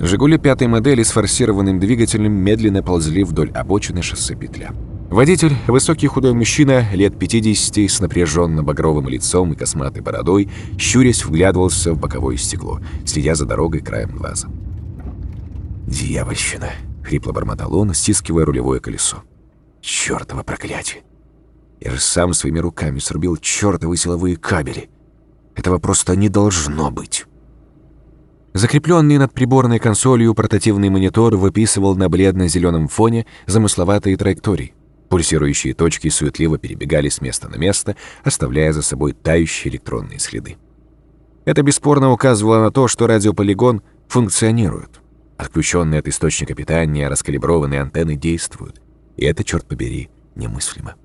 «Жигули» пятой модели с форсированным двигателем медленно ползли вдоль обочины шоссе петля. Водитель, высокий худой мужчина, лет 50, с напряженно-багровым лицом и косматой бородой, щурясь, вглядывался в боковое стекло, следя за дорогой краем глаза. «Дьявольщина!» — хрипло бормотал он, стискивая рулевое колесо. «Чёртово проклятие! Я же сам своими руками срубил чёртовы силовые кабели. Этого просто не должно быть!» Закрепленный над приборной консолью портативный монитор выписывал на бледно-зеленом фоне замысловатые траектории. Пульсирующие точки суетливо перебегали с места на место, оставляя за собой тающие электронные следы. Это бесспорно указывало на то, что радиополигон функционирует. Отключенные от источника питания раскалиброванные антенны действуют. И это, черт побери, немыслимо.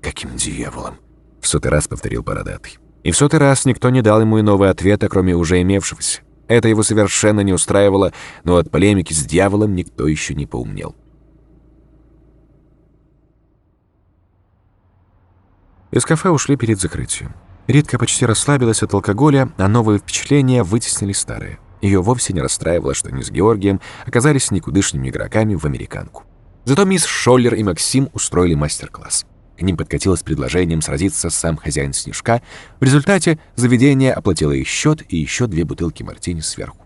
«Каким дьяволом?» — в сотый раз повторил Бородатый. И в сотый раз никто не дал ему иного ответа, кроме уже имевшегося. Это его совершенно не устраивало, но от полемики с дьяволом никто еще не поумнел. Из кафе ушли перед закрытием. Ритка почти расслабилась от алкоголя, а новые впечатления вытеснили старые. Ее вовсе не расстраивало, что они с Георгием оказались никудышными игроками в американку. Зато мисс Шоллер и Максим устроили мастер-класс. К ним подкатилось предложением сразиться сам хозяин Снежка. В результате заведение оплатило их счет и еще две бутылки мартини сверху.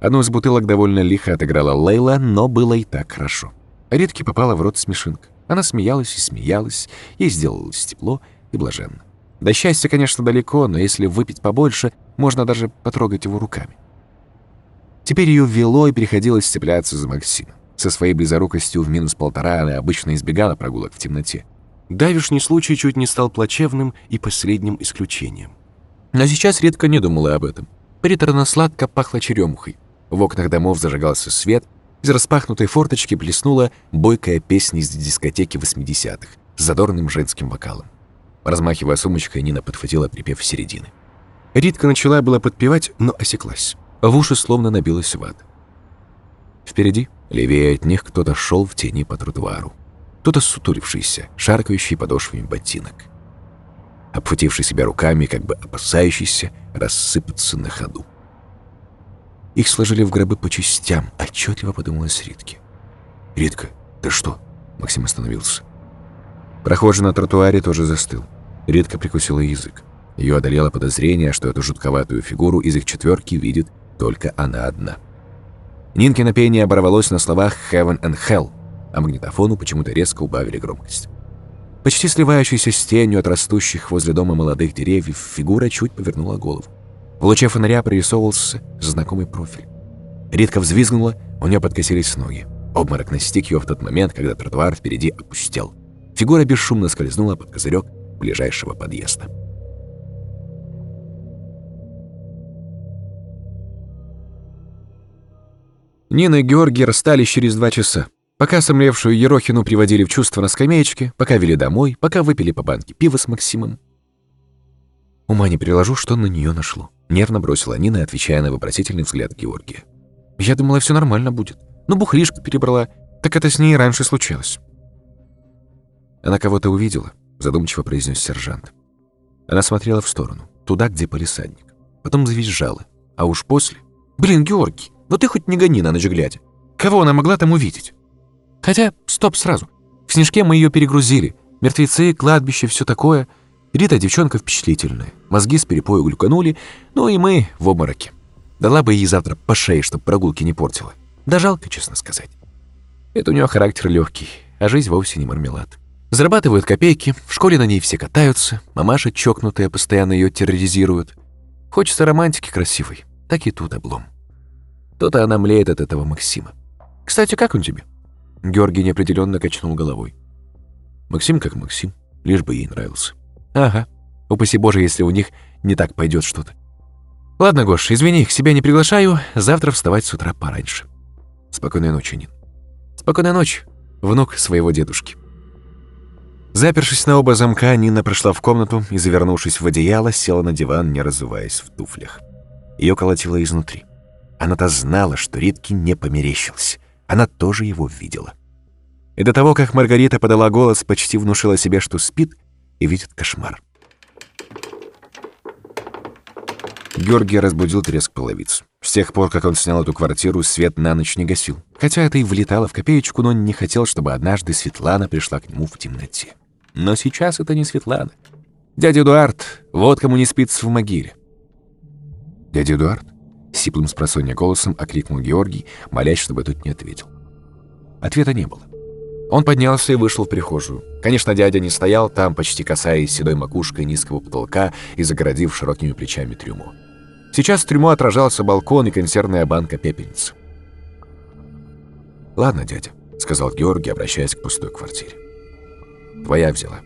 Одну из бутылок довольно лихо отыграла Лейла, но было и так хорошо. Ритке попала в рот смешинка. Она смеялась и смеялась, ей сделалось тепло и блаженно. До счастья, конечно, далеко, но если выпить побольше, можно даже потрогать его руками. Теперь ее вело и приходилось цепляться за Максима. Со своей близорукостью в минус полтора она обычно избегала прогулок в темноте. Давишний случай чуть не стал плачевным и последним исключением. Но сейчас редко не думала об этом. Приторно-сладко пахло черемухой. В окнах домов зажигался свет, из распахнутой форточки плеснула бойкая песня из дискотеки 80-х с задорным женским вокалом. Размахивая сумочкой, Нина подхватила припев середины. Ритка начала было подпевать, но осеклась. В уши словно набилась ват. Впереди, левее от них, кто-то шел в тени по тротуару. Кто-то сутулившийся, шаркающий подошвами ботинок. Обхвативший себя руками, как бы опасающийся рассыпаться на ходу. Их сложили в гробы по частям, отчетливо подумалось Ритке. «Ритка, ты что?» Максим остановился. Прохожий на тротуаре тоже застыл. Ритка прикусила язык. Ее одолело подозрение, что эту жутковатую фигуру из их четверки видит только она одна. Нинкино пение оборвалось на словах «Heaven and Hell», а магнитофону почему-то резко убавили громкость. Почти сливающаяся с тенью от растущих возле дома молодых деревьев, фигура чуть повернула голову. В луче фонаря прорисовывался знакомый профиль. Ритка взвизгнула, у нее подкосились ноги. Обморок настиг ее в тот момент, когда тротуар впереди опустел. Фигура бесшумно скользнула под козырек ближайшего подъезда. Нина и Георгий расстались через два часа. Пока сомлевшую Ерохину приводили в чувство на скамеечке, пока вели домой, пока выпили по банке пива с Максимом. Ума не приложу, что на нее нашло. Нервно бросила Нина, отвечая на вопросительный взгляд Георгия. «Я думала, все нормально будет. Но бухлишка перебрала. Так это с ней раньше случалось». «Она кого-то увидела», — задумчиво произнес сержант. Она смотрела в сторону, туда, где полисадник. Потом завизжала. А уж после... «Блин, Георгий, ну ты хоть не гони на ночь глядя. Кого она могла там увидеть?» «Хотя, стоп сразу. В снежке мы ее перегрузили. Мертвецы, кладбище, все такое. Рита девчонка впечатлительная. Мозги с перепою глюканули, ну и мы в обмороке. Дала бы ей завтра по шее, чтоб прогулки не портила. Да жалко, честно сказать. Это у нее характер легкий, а жизнь вовсе не мармелад. Зарабатывают копейки, в школе на ней все катаются, мамаша чокнутая постоянно ее терроризирует. Хочется романтики красивой, так и тут облом. То-то она млеет от этого Максима. Кстати, как он тебе? Георгий неопределенно качнул головой. Максим как Максим, лишь бы ей нравился. Ага. Упаси Боже, если у них не так пойдет что-то. Ладно, Гош, извини, к себе не приглашаю. Завтра вставать с утра пораньше. Спокойной ночи, Нин. Спокойной ночи, внук своего дедушки. Запершись на оба замка, Нина прошла в комнату и, завернувшись в одеяло, села на диван, не разуваясь в туфлях. Ее колотило изнутри. Она-то знала, что Ритке не померещилась. Она тоже его видела. И до того, как Маргарита подала голос, почти внушила себе, что спит, и видит кошмар. Георгий разбудил треск половиц. С тех пор, как он снял эту квартиру, свет на ночь не гасил. Хотя это и влетало в копеечку, но не хотел, чтобы однажды Светлана пришла к нему в темноте. Но сейчас это не Светлана. Дядя Эдуард, вот кому не спится в могиле. «Дядя Эдуард?» — сиплым с голосом окликнул Георгий, молясь, чтобы тот не ответил. Ответа не было. Он поднялся и вышел в прихожую. Конечно, дядя не стоял там, почти касаясь седой макушкой низкого потолка и загородив широкими плечами трюмо. Сейчас в трюмо отражался балкон и консервная банка пепельницы. «Ладно, дядя», — сказал Георгий, обращаясь к пустой квартире. «Твоя взяла».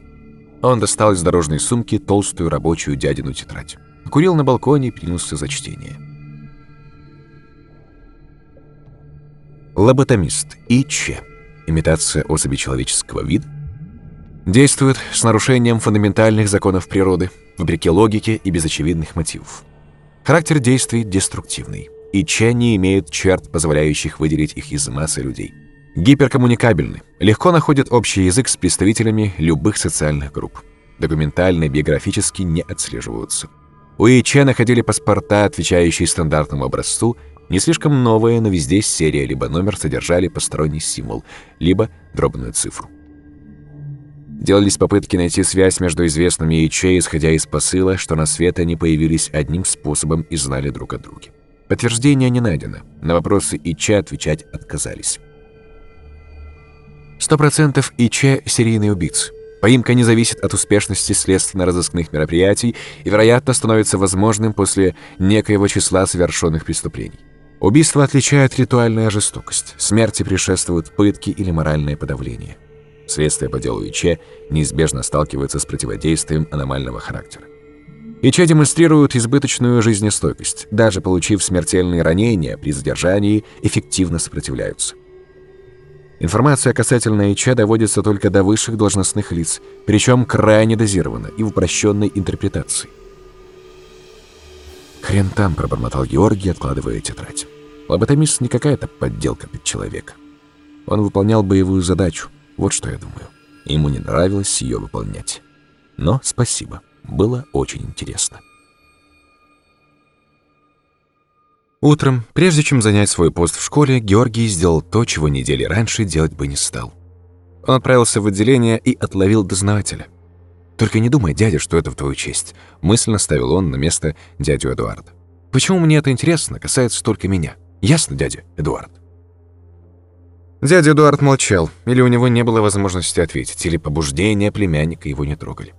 Он достал из дорожной сумки толстую рабочую дядину тетрадь. Курил на балконе и принялся за чтение. Лоботомист И.Ч. Имитация особи человеческого вида. Действует с нарушением фундаментальных законов природы, вопреки логике и без очевидных мотивов. Характер действий деструктивный. И.Ч. не имеют черт, позволяющих выделить их из массы людей. Гиперкоммуникабельны, легко находят общий язык с представителями любых социальных групп. Документально и биографически не отслеживаются. У Ича находили паспорта, отвечающие стандартному образцу, не слишком новые, но везде серия либо номер содержали посторонний символ, либо дробную цифру. Делались попытки найти связь между известными Иче, исходя из посыла, что на свет они появились одним способом и знали друг о друге. Подтверждения не найдено, на вопросы Иче отвечать отказались. Сто процентов Иче — серийный убийца. Поимка не зависит от успешности следственно-розыскных мероприятий и, вероятно, становится возможным после некоего числа совершенных преступлений. Убийство отличает ритуальная жестокость, смерти предшествуют пытки или моральное подавление. Следствие по делу ИЧ неизбежно сталкивается с противодействием аномального характера. ИЧ демонстрируют избыточную жизнестойкость, даже получив смертельные ранения при задержании, эффективно сопротивляются. Информация касательно ИЧ доводится только до высших должностных лиц, причем крайне дозирована и в упрощенной интерпретации. «Хрен там», — пробормотал Георгий, откладывая тетрадь. Лоботомист не какая-то подделка под человека. Он выполнял боевую задачу, вот что я думаю. Ему не нравилось ее выполнять. Но спасибо, было очень интересно. Утром, прежде чем занять свой пост в школе, Георгий сделал то, чего недели раньше делать бы не стал. Он отправился в отделение и отловил дознавателя. «Только не думай, дядя, что это в твою честь», — мысленно ставил он на место дядю Эдуарда. «Почему мне это интересно, касается только меня? Ясно, дядя Эдуард?» Дядя Эдуард молчал, или у него не было возможности ответить, или побуждения племянника его не трогали.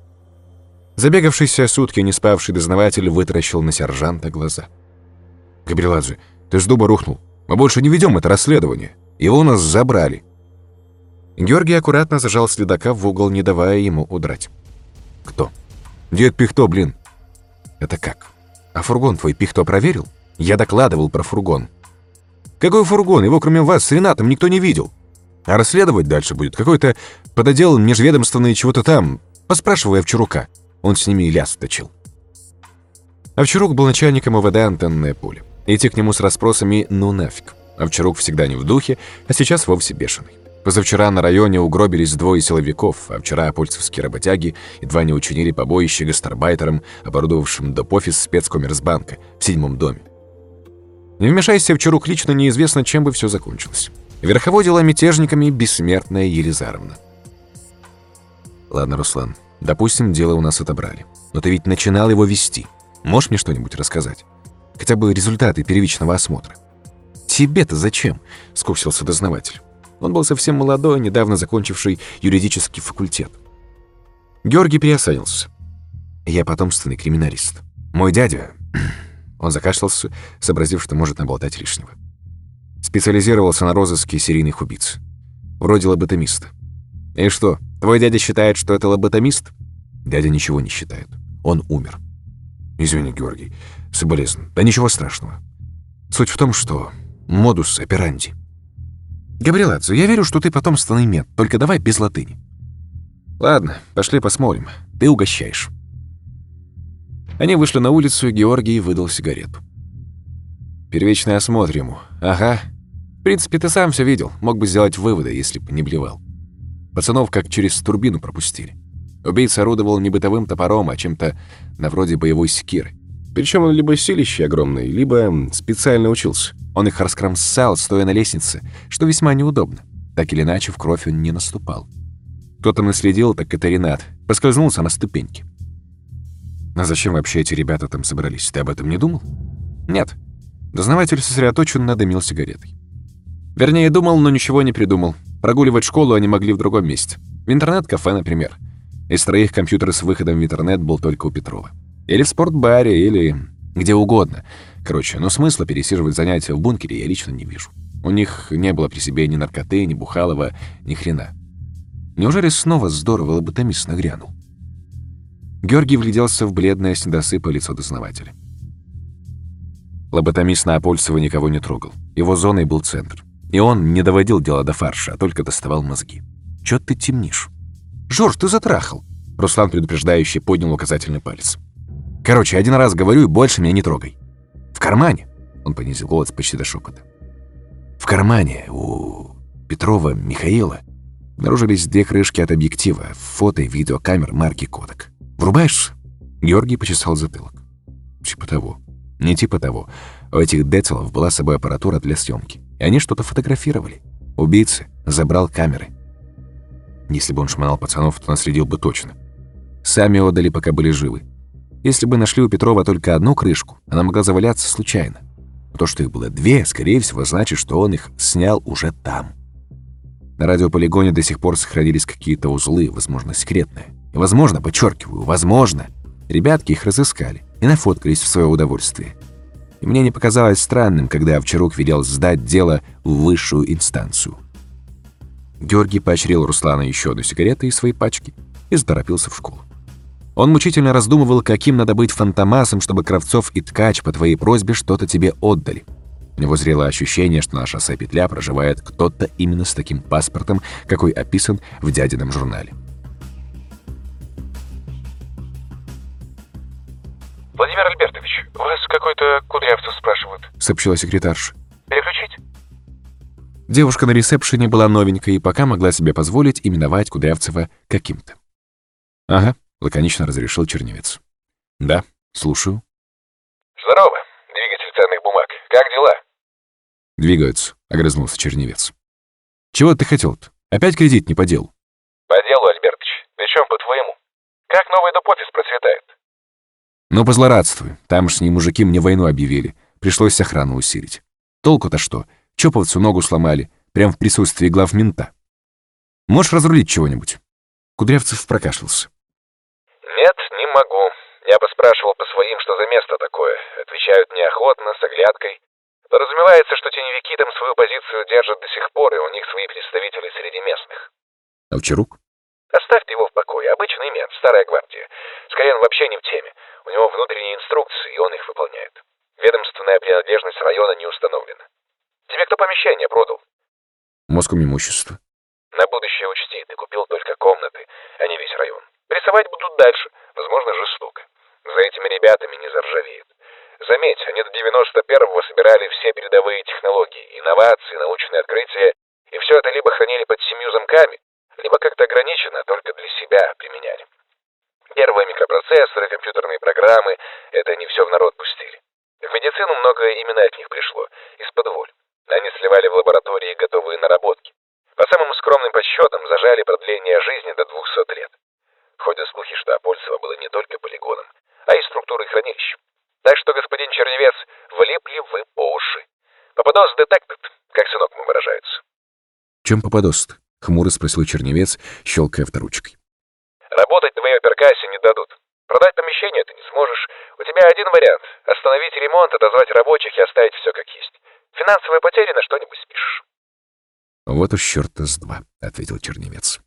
Забегавшийся сутки не спавший дознаватель вытаращил на сержанта глаза — Габриладзе, ты с дуба рухнул. Мы больше не ведем это расследование. Его у нас забрали». Георгий аккуратно зажал следака в угол, не давая ему удрать. «Кто?» «Дед Пихто, блин». «Это как? А фургон твой Пихто проверил? Я докладывал про фургон». «Какой фургон? Его кроме вас с Ренатом никто не видел. А расследовать дальше будет какой-то пододел межведомственный чего-то там. Поспрашивай Овчарука. Он с ними и ляс точил». Овчарук был начальником ОВД «Антенное поле». Идти к нему с расспросами «ну нафиг». Овчарук всегда не в духе, а сейчас вовсе бешеный. Позавчера на районе угробились двое силовиков, а вчера апольцевские работяги едва не учинили побоище гастарбайтерам, оборудовавшим доп-офис спецкоммерсбанка в седьмом доме. Не вмешайся Овчарук лично, неизвестно, чем бы все закончилось. Верховодила мятежниками бессмертная Елизаровна. Ладно, Руслан, допустим, дело у нас отобрали. Но ты ведь начинал его вести. Можешь мне что-нибудь рассказать? Хотя бы результаты первичного осмотра. «Тебе-то зачем?» — скуксился дознаватель. Он был совсем молодой, недавно закончивший юридический факультет. Георгий приосанился. «Я потомственный криминалист. Мой дядя...» Он закашлялся, сообразив, что может наболтать лишнего. Специализировался на розыске серийных убийц. Вроде лоботомиста. «И что, твой дядя считает, что это лоботомист?» Дядя ничего не считает. Он умер. «Извини, Георгий, соболезн. Да ничего страшного. Суть в том, что модус операнди. Габриэладзе, я верю, что ты потомственный мед, только давай без латыни. Ладно, пошли посмотрим. Ты угощаешь. Они вышли на улицу, и Георгий выдал сигарету. Первичный осмотр ему. Ага. В принципе, ты сам все видел. Мог бы сделать выводы, если бы не блевал. Пацанов как через турбину пропустили. Убийца орудовал не бытовым топором, а чем-то на вроде боевой секиры. Причем он либо силище огромное, либо специально учился. Он их раскромсал, стоя на лестнице, что весьма неудобно. Так или иначе, в кровь он не наступал. Кто-то наследил, так это Ренат. Поскользнулся на ступеньке. А зачем вообще эти ребята там собрались? Ты об этом не думал? Нет. Дознаватель сосредоточенно дымил сигаретой. Вернее, думал, но ничего не придумал. Прогуливать школу они могли в другом месте. В интернет-кафе, например. Из троих компьютер с выходом в интернет был только у Петрова. Или в спортбаре, или где угодно. Короче, но смысла пересиживать занятия в бункере я лично не вижу. У них не было при себе ни наркоты, ни бухалова, ни хрена. Неужели снова здорово лоботомист нагрянул? Георгий вгляделся в бледное с недосыпа лицо дознавателя. Лоботомист на Апольцева никого не трогал. Его зоной был центр. И он не доводил дело до фарша, а только доставал мозги. «Чё ты темнишь?» «Жорж, ты затрахал!» Руслан предупреждающе поднял указательный палец. «Короче, один раз говорю и больше меня не трогай. В кармане!» Он понизил голос почти до шепота. В кармане у Петрова Михаила обнаружились две крышки от объектива, фото и видеокамер марки «Кодек». «Врубаешься?» Георгий почесал затылок. Типа того. Не типа того. У этих децелов была с собой аппаратура для съемки, и они что-то фотографировали. Убийца забрал камеры. Если бы он шмонал пацанов, то наследил бы точно. Сами отдали, пока были живы. Если бы нашли у Петрова только одну крышку, она могла заваляться случайно. То, что их было две, скорее всего, значит, что он их снял уже там. На радиополигоне до сих пор сохранились какие-то узлы, возможно, секретные. И, возможно, подчеркиваю, возможно, ребятки их разыскали и нафоткались в свое удовольствие. И мне не показалось странным, когда Овчарук велел сдать дело в высшую инстанцию. Георгий поощрил Руслана еще одну сигарету из своей пачки и заторопился в школу. Он мучительно раздумывал, каким надо быть фантомасом, чтобы Кравцов и Ткач по твоей просьбе что-то тебе отдали. У него зрело ощущение, что на шоссе Петля проживает кто-то именно с таким паспортом, какой описан в дядином журнале. «Владимир Альбертович, вас какой-то Кудрявцев спрашивают», — сообщила секретарша. «Переключить?» Девушка на ресепшене была новенькая и пока могла себе позволить именовать Кудрявцева каким-то. «Ага», — лаконично разрешил Черневец. «Да, слушаю». «Здорово, двигатель ценных бумаг. Как дела?» «Двигаются», — огрызнулся Черневец. «Чего ты хотел-то? Опять кредит не по делу?» «По делу, Альбертыч. Причем по-твоему. Как новый доп-офис процветает?» «Ну, позлорадствуй. Тамошние мужики мне войну объявили. Пришлось охрану усилить. Толку-то что? Чоповцу ногу сломали, прямо в присутствии главмента. Можешь разрулить чего-нибудь?» Кудрявцев прокашлялся. «Нет, не могу. Я бы спрашивал по своим, что за место такое. Отвечают неохотно, с оглядкой. Подразумевается, что теневики там свою позицию держат до сих пор, и у них свои представители среди местных. Овчарук? Оставьте его в покое. Обычный мент, старая гвардия. Скорее, он вообще не в теме. У него внутренние инструкции, и он их выполняет. Ведомственная принадлежность района не установлена. Тебе кто помещение продал? Моском имущество. На будущее учти, ты купил только комнаты, а не весь район. Рисовать будут дальше, возможно, жестоко. За этими ребятами не заржавеют. Заметь, они до 91-го собирали все передовые технологии, инновации, научные открытия, и все это либо хранили под семью замками, либо как-то ограниченно только для себя применяли. Первые микропроцессоры, компьютерные программы — это они все в народ пустили. В медицину многое именно от них пришло, из-под воль. Они сливали в лаборатории готовые наработки. По самым скромным подсчетам зажали продление жизни до 200 лет. Ходят слухи, что Апольцево было не только полигоном, а и структурой хранилищ. Так что, господин Черневец, влипли вы по уши. Попадос детектед, как сынок мы выражаются. «Чем попадос-то?» — хмуро спросил Черневец, щелкая авторучкой. «Работать на оперкассе не дадут. Продать помещение ты не сможешь. У тебя один вариант — остановить ремонт, отозвать рабочих и оставить все как есть. Финансовые потери на что-нибудь спишешь». «Вот уж черта с два», — ответил Черневец.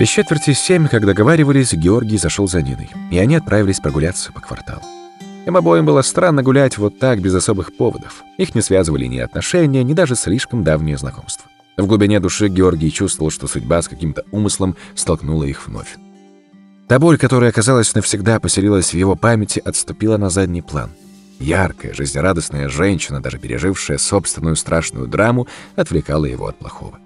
Без четверти семь, как договаривались, Георгий зашел за Ниной, и они отправились прогуляться по кварталу. Им обоим было странно гулять вот так, без особых поводов. Их не связывали ни отношения, ни даже слишком давние знакомства. В глубине души Георгий чувствовал, что судьба с каким-то умыслом столкнула их вновь. Та боль, которая, казалось, навсегда поселилась в его памяти, отступила на задний план. Яркая, жизнерадостная женщина, даже пережившая собственную страшную драму, отвлекала его от плохого.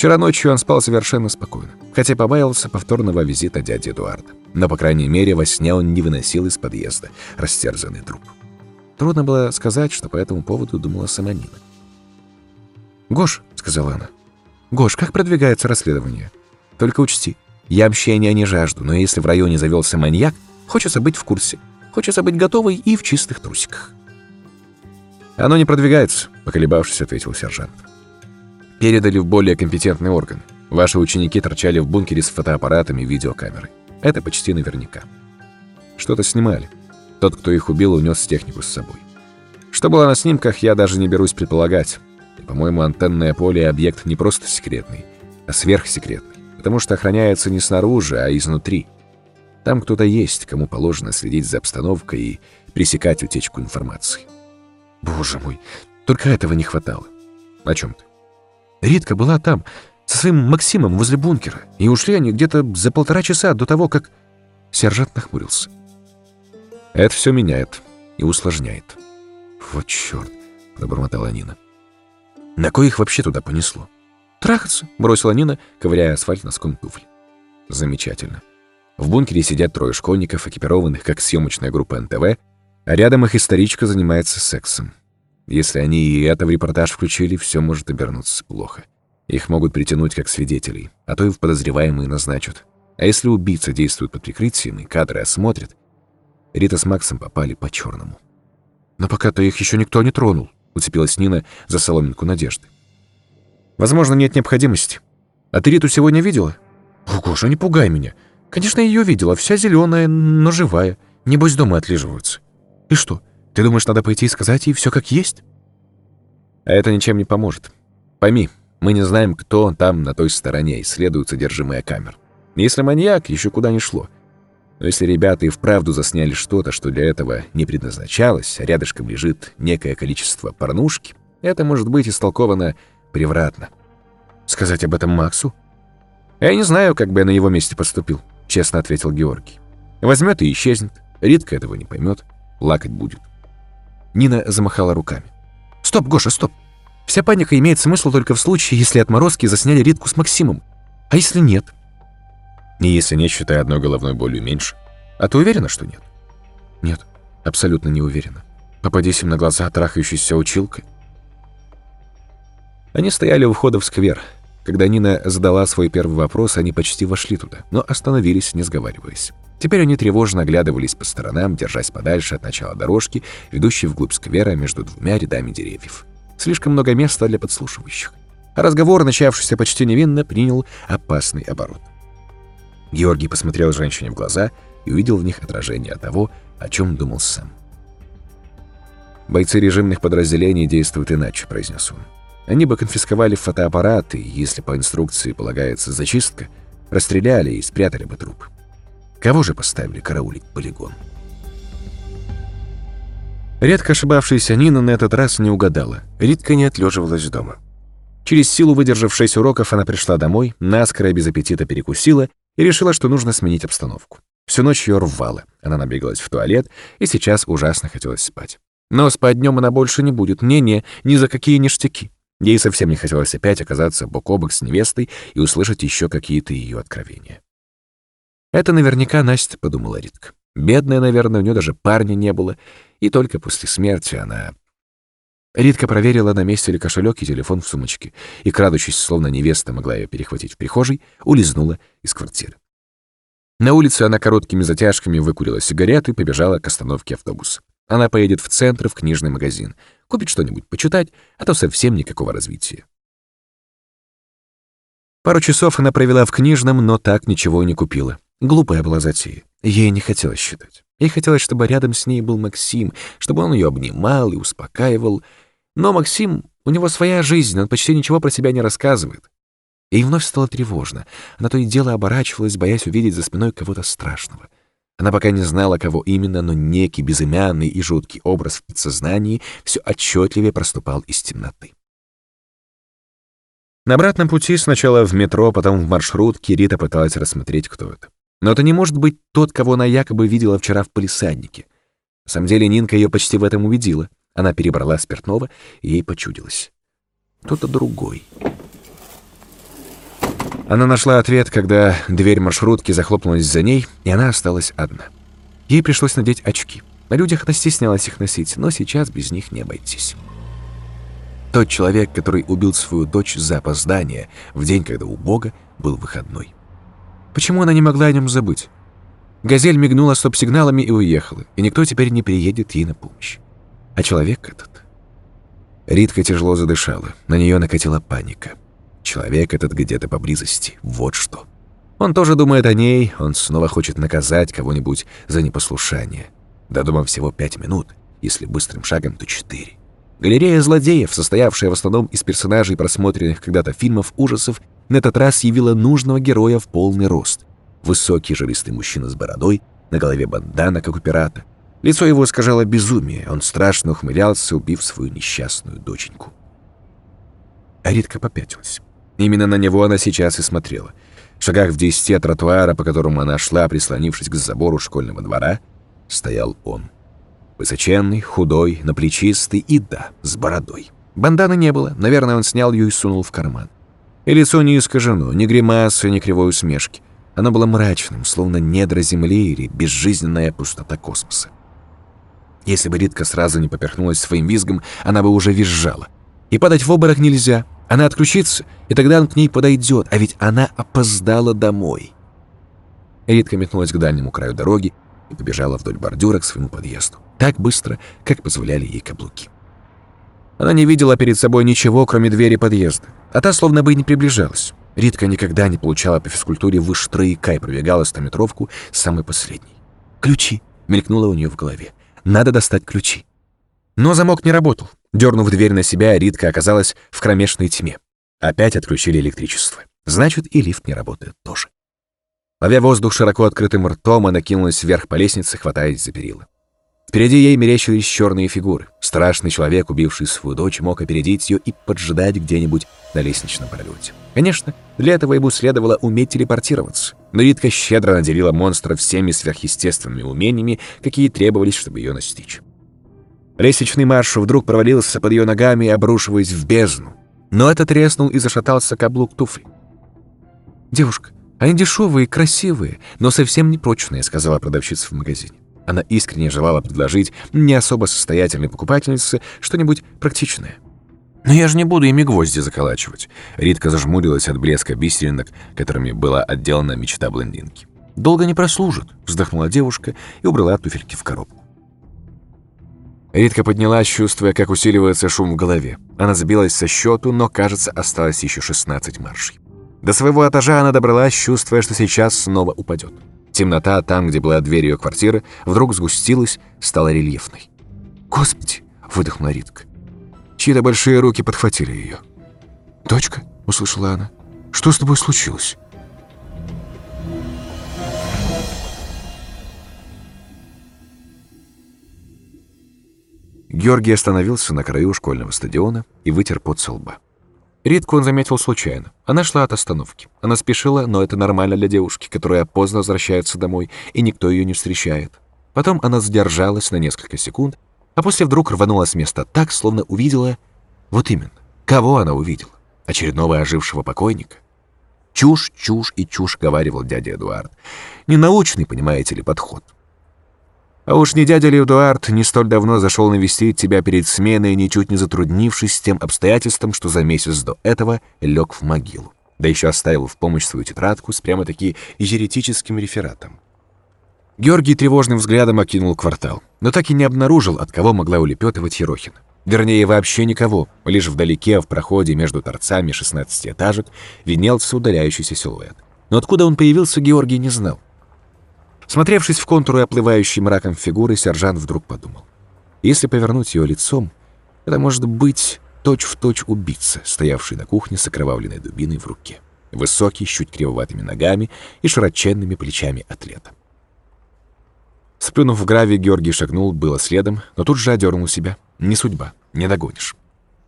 Вчера ночью он спал совершенно спокойно, хотя побаивался повторного визита дяди Эдуарда. Но, по крайней мере, во сне он не выносил из подъезда растерзанный труп. Трудно было сказать, что по этому поводу думала сама Нина. «Гош», — сказала она, — «Гош, как продвигается расследование? Только учти, я мщения не жажду, но если в районе завелся маньяк, хочется быть в курсе, хочется быть готовой и в чистых трусиках». «Оно не продвигается», — поколебавшись, ответил сержант. «Передали в более компетентный орган. Ваши ученики торчали в бункере с фотоаппаратами и видеокамерой. Это почти наверняка. Что-то снимали. Тот, кто их убил, унес технику с собой. Что было на снимках, я даже не берусь предполагать. И, по-моему, антенное поле — объект не просто секретный, а сверхсекретный, потому что охраняется не снаружи, а изнутри. Там кто-то есть, кому положено следить за обстановкой и пресекать утечку информации. Боже мой, только этого не хватало. О чем ты? Ритка была там, со своим Максимом возле бункера, и ушли они где-то за полтора часа до того, как... Сержант нахмурился. Это все меняет и усложняет. Вот черт, пробормотала Нина. На кой их вообще туда понесло? Трахаться, бросила Нина, ковыряя асфальт носком туфли. Замечательно. В бункере сидят трое школьников, экипированных как съемочная группа НТВ, а рядом их историчка занимается сексом. Если они и это в репортаж включили, все может обернуться плохо. Их могут притянуть как свидетелей, а то и в подозреваемые назначат. А если убийца действует под прикрытием и кадры осмотрят, Рита с Максом попали по черному. «Но пока-то их еще никто не тронул», — уцепилась Нина за соломинку надежды. «Возможно, нет необходимости. А ты Риту сегодня видела?» «О, Гоша, не пугай меня. Конечно, ее видела, вся зеленая, но живая. Небось, дома отлеживаются. И что, ты думаешь, надо пойти и сказать ей все как есть?» «А это ничем не поможет. Пойми, мы не знаем, кто там на той стороне исследует содержимое камер. Если маньяк, еще куда ни шло — но если ребята и вправду засняли что-то, что для этого не предназначалось, а рядышком лежит некое количество порнушки, это может быть истолковано превратно. Сказать об этом Максу? Я не знаю, как бы я на его месте поступил, честно ответил Георгий. Возьмет и исчезнет. Ритка этого не поймет, плакать будет. Нина замахала руками. Стоп, Гоша, стоп. Вся паника имеет смысл только в случае, если отморозки засняли Ритку с Максимом. А если нет? И если нет, считай одной головной болью меньше. А ты уверена, что нет? Нет, абсолютно не уверена. Попадись им на глаза трахающейся училкой. Они стояли у входа в сквер. Когда Нина задала свой первый вопрос, они почти вошли туда, но остановились, не сговариваясь. Теперь они тревожно оглядывались по сторонам, держась подальше от начала дорожки, ведущей вглубь сквера между двумя рядами деревьев. Слишком много места для подслушивающих. А разговор, начавшийся почти невинно, принял опасный оборот. Георгий посмотрел женщине в глаза и увидел в них отражение того, о чем думал сам. «Бойцы режимных подразделений действуют иначе», — произнес он. «Они бы конфисковали фотоаппараты, если по инструкции полагается зачистка, расстреляли и спрятали бы труп. Кого же поставили караулить полигон?» Редко ошибавшаяся Нина на этот раз не угадала. Ритка не отлеживалась дома. Через силу выдержав шесть уроков, она пришла домой, наскоро без аппетита перекусила и решила, что нужно сменить обстановку. Всю ночь ее рвало. Она набегалась в туалет, и сейчас ужасно хотелось спать. Но спать днем она больше не будет. Не-не, ни за какие ништяки. Ей совсем не хотелось опять оказаться бок о бок с невестой и услышать еще какие-то ее откровения. «Это наверняка Настя», — подумала Ритка. Бедная, наверное, у нее даже парня не было, и только после смерти она... Ритка проверила, на месте ли кошелек и телефон в сумочке, и, крадучись, словно невеста могла ее перехватить в прихожей, улизнула из квартиры. На улице она короткими затяжками выкурила сигарету и побежала к остановке автобуса. Она поедет в центр, в книжный магазин, купит что-нибудь почитать, а то совсем никакого развития. Пару часов она провела в книжном, но так ничего и не купила. Глупая была затея. Ей не хотелось считать. Ей хотелось, чтобы рядом с ней был Максим, чтобы он ее обнимал и успокаивал. Но Максим, у него своя жизнь, он почти ничего про себя не рассказывает. Ей вновь стало тревожно. Она то и дело оборачивалась, боясь увидеть за спиной кого-то страшного. Она пока не знала, кого именно, но некий безымянный и жуткий образ в подсознании все отчетливее проступал из темноты. На обратном пути сначала в метро, потом в маршрутке Рита пыталась рассмотреть, кто это. Но это не может быть тот, кого она якобы видела вчера в полисаднике. На самом деле Нинка ее почти в этом убедила. Она перебрала спиртного, и ей почудилось. Кто-то другой. Она нашла ответ, когда дверь маршрутки захлопнулась за ней, и она осталась одна. Ей пришлось надеть очки. На людях она стеснялась их носить, но сейчас без них не обойтись. Тот человек, который убил свою дочь за опоздание в день, когда у Бога был выходной. Почему она не могла о нем забыть? Газель мигнула стоп-сигналами и уехала, и никто теперь не приедет ей на помощь. А человек этот... Ритка тяжело задышала, на нее накатила паника. Человек этот где-то поблизости, вот что. Он тоже думает о ней, он снова хочет наказать кого-нибудь за непослушание. До дома всего пять минут, если быстрым шагом, то четыре. Галерея злодеев, состоявшая в основном из персонажей просмотренных когда-то фильмов ужасов, на этот раз явила нужного героя в полный рост. Высокий жилистый мужчина с бородой, на голове бандана, как у пирата. Лицо его искажало безумие, он страшно ухмылялся, убив свою несчастную доченьку. А Ритка попятилась. Именно на него она сейчас и смотрела. В шагах в десяти от тротуара, по которому она шла, прислонившись к забору школьного двора, стоял он. Высоченный, худой, наплечистый и, да, с бородой. Банданы не было, наверное, он снял ее и сунул в карман. И лицо не искажено, ни гримасы, ни кривой усмешки. Оно было мрачным, словно недра Земли или безжизненная пустота космоса. Если бы Ритка сразу не поперхнулась своим визгом, она бы уже визжала. И падать в обморок нельзя. Она отключится, и тогда он к ней подойдет, а ведь она опоздала домой. Ритка метнулась к дальнему краю дороги и побежала вдоль бордюра к своему подъезду так быстро, как позволяли ей каблуки. Она не видела перед собой ничего, кроме двери подъезда, а та словно бы и не приближалась. Ритка никогда не получала по физкультуре выше тройка и пробегала стометровку самый последний. «Ключи!» — мелькнуло у нее в голове. «Надо достать ключи!» Но замок не работал. Дернув дверь на себя, Ритка оказалась в кромешной тьме. Опять отключили электричество. Значит, и лифт не работает тоже. Ловя воздух широко открытым ртом, она кинулась вверх по лестнице, хватаясь за перила. Впереди ей мерещились черные фигуры. Страшный человек, убивший свою дочь, мог опередить ее и поджидать где-нибудь на лестничном пролете. Конечно, для этого ему следовало уметь телепортироваться. Но Ритка щедро наделила монстра всеми сверхъестественными умениями, какие требовались, чтобы ее настичь. Лестничный марш вдруг провалился под ее ногами, обрушиваясь в бездну. Но это треснул и зашатался каблук туфли. «Девушка, они дешевые красивые, но совсем не прочные», — сказала продавщица в магазине. Она искренне желала предложить не особо состоятельной покупательнице что-нибудь практичное. «Но я же не буду ими гвозди заколачивать». Ритка зажмурилась от блеска бисеринок, которыми была отделана мечта блондинки. «Долго не прослужит», — вздохнула девушка и убрала туфельки в коробку. Ритка поднялась, чувствуя, как усиливается шум в голове. Она сбилась со счету, но, кажется, осталось еще 16 маршей. До своего этажа она добралась, чувствуя, что сейчас снова упадет. Темнота там, где была дверь ее квартиры, вдруг сгустилась, стала рельефной. «Господи!» — выдохнула Ритка. Чьи-то большие руки подхватили ее. «Дочка?» — услышала она. «Что с тобой случилось?» Георгий остановился на краю школьного стадиона и вытер пот со лба. Ритку он заметил случайно. Она шла от остановки. Она спешила, но это нормально для девушки, которая поздно возвращается домой, и никто ее не встречает. Потом она задержалась на несколько секунд, а после вдруг рванула с места так, словно увидела... Вот именно. Кого она увидела? Очередного ожившего покойника? Чушь, чушь и чушь, говаривал дядя Эдуард. Ненаучный, понимаете ли, подход. А уж не дядя ли Эдуард не столь давно зашел навестить тебя перед сменой, ничуть не затруднившись тем обстоятельством, что за месяц до этого лег в могилу. Да еще оставил в помощь свою тетрадку с прямо-таки еретическим рефератом. Георгий тревожным взглядом окинул квартал, но так и не обнаружил, от кого могла улепетывать Ерохина. Вернее, вообще никого. Лишь вдалеке, в проходе между торцами шестнадцатиэтажек, виднелся удаляющийся силуэт. Но откуда он появился, Георгий не знал. Смотревшись в контуры оплывающей мраком фигуры, сержант вдруг подумал. Если повернуть ее лицом, это может быть точь-в-точь точь убийца, стоявший на кухне с окровавленной дубиной в руке. Высокий, с чуть кривоватыми ногами и широченными плечами атлета. Сплюнув в гравий, Георгий шагнул было следом, но тут же одернул себя. Не судьба, не догонишь.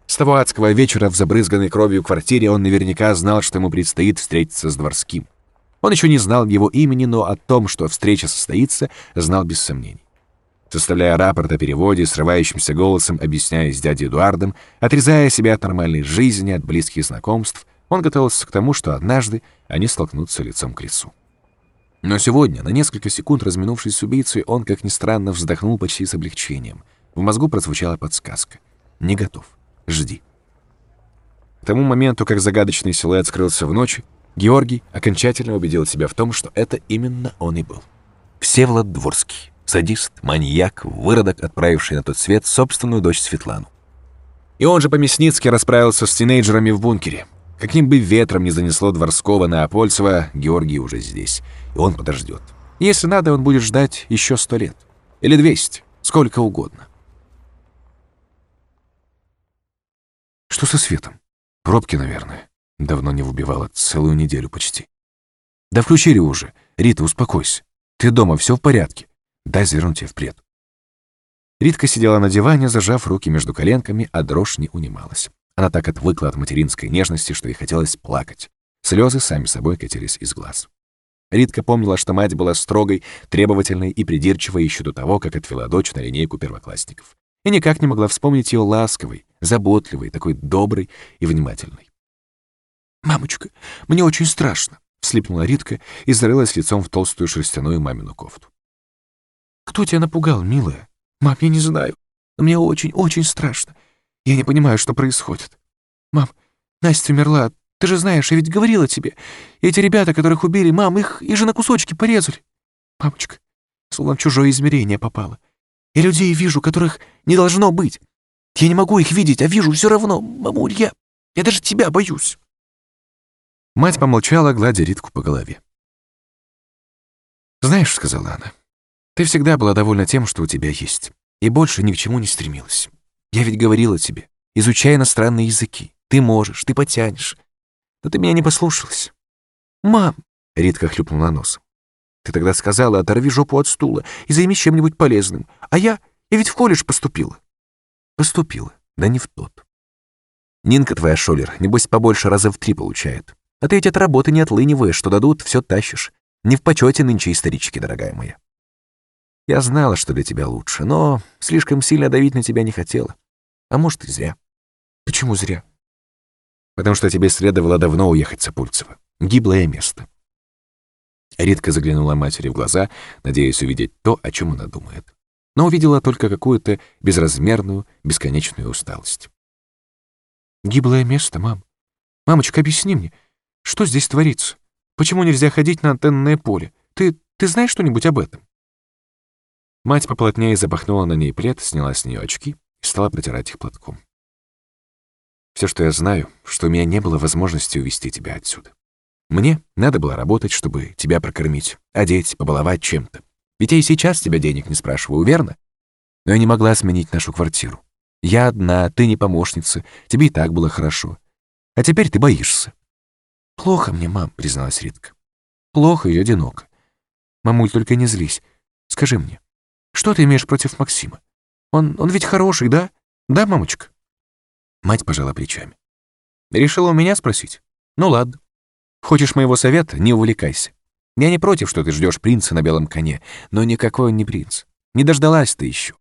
С того адского вечера в забрызганной кровью квартире он наверняка знал, что ему предстоит встретиться с Дворским. Он еще не знал его имени, но о том, что встреча состоится, знал без сомнений. Составляя рапорт о переводе, срывающимся голосом объясняясь с дядей Эдуардом, отрезая себя от нормальной жизни, от близких знакомств, Он готовился к тому, что однажды они столкнутся лицом к лицу. Но сегодня, на несколько секунд разминувшись с убийцей, он, как ни странно, вздохнул почти с облегчением. В мозгу прозвучала подсказка. «Не готов. Жди». К тому моменту, как загадочный силуэт скрылся в ночи, Георгий окончательно убедил себя в том, что это именно он и был. Всеволод Дворский, садист, маньяк, выродок, отправивший на тот свет собственную дочь Светлану. И он же по-мясницки расправился с тинейджерами в бункере. Каким бы ветром ни занесло Дворского на Апольцева, Георгий уже здесь, и он подождет. Если надо, он будет ждать еще сто лет. Или двести, сколько угодно. Что со светом? Пробки, наверное. Давно не выбивала, целую неделю почти. Да включили уже. Рита, успокойся. Ты дома, все в порядке. Дай завернуть тебя впред. Ритка сидела на диване, зажав руки между коленками, а дрожь не унималась. Она так отвыкла от материнской нежности, что ей хотелось плакать. Слезы сами собой катились из глаз. Ритка помнила, что мать была строгой, требовательной и придирчивой еще до того, как отвела дочь на линейку первоклассников. И никак не могла вспомнить ее ласковой, заботливой, такой доброй и внимательной. «Мамочка, мне очень страшно», — вслипнула Ритка и зарылась лицом в толстую шерстяную мамину кофту. «Кто тебя напугал, милая? Мам, я не знаю. Мне очень-очень страшно. Я не понимаю, что происходит. Мам, Настя умерла. Ты же знаешь, я ведь говорила тебе. эти ребята, которых убили, мам, их и же на кусочки порезали. Мамочка, словно в чужое измерение попало. Я людей вижу, которых не должно быть. Я не могу их видеть, а вижу все равно. Мамуль, я... Я даже тебя боюсь. Мать помолчала, гладя Ритку по голове. «Знаешь», — сказала она, — «ты всегда была довольна тем, что у тебя есть, и больше ни к чему не стремилась. Я ведь говорила тебе, изучай иностранные языки. Ты можешь, ты потянешь. Но ты меня не послушалась. Мам, Ритка хлюпнула носом. Ты тогда сказала, оторви жопу от стула и займись чем-нибудь полезным. А я, я ведь в колледж поступила. Поступила, да не в тот. Нинка твоя шолер, небось, побольше раза в три получает. А ты ведь от работы не отлыниваешь, что дадут, все тащишь. Не в почете нынче исторички, дорогая моя. Я знала, что для тебя лучше, но слишком сильно давить на тебя не хотела. А может, и зря. Почему зря? Потому что тебе следовало давно уехать с Апульцева. Гиблое место. Ритка заглянула матери в глаза, надеясь увидеть то, о чем она думает. Но увидела только какую-то безразмерную, бесконечную усталость. «Гиблое место, мам. Мамочка, объясни мне, что здесь творится? Почему нельзя ходить на антенное поле? Ты, ты знаешь что-нибудь об этом?» Мать поплотнее запахнула на ней плед, сняла с нее очки и стала протирать их платком. Все, что я знаю, что у меня не было возможности увести тебя отсюда. Мне надо было работать, чтобы тебя прокормить, одеть, побаловать чем-то. Ведь я и сейчас тебя денег не спрашиваю, верно? Но я не могла сменить нашу квартиру. Я одна, ты не помощница, тебе и так было хорошо. А теперь ты боишься. Плохо мне, мам, призналась Ритка. Плохо и одиноко. Мамуль, только не злись. Скажи мне, что ты имеешь против Максима? Он, он ведь хороший, да? Да, мамочка?» Мать пожала плечами. «Решила у меня спросить? Ну ладно. Хочешь моего совета? Не увлекайся. Я не против, что ты ждешь принца на белом коне, но никакой он не принц. Не дождалась ты еще.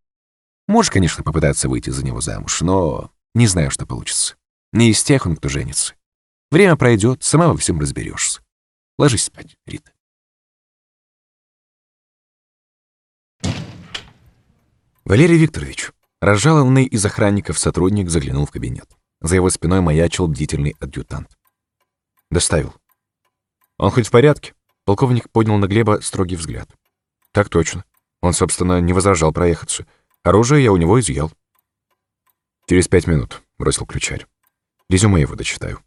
Можешь, конечно, попытаться выйти за него замуж, но не знаю, что получится. Не из тех он, кто женится. Время пройдет, сама во всем разберешься. Ложись спать, Рита. Валерий Викторович, разжалованный из охранников сотрудник, заглянул в кабинет. За его спиной маячил бдительный адъютант. Доставил. Он хоть в порядке? Полковник поднял на Глеба строгий взгляд. Так точно. Он, собственно, не возражал проехаться. Оружие я у него изъял. Через пять минут, бросил ключарь. Резюме его дочитаю.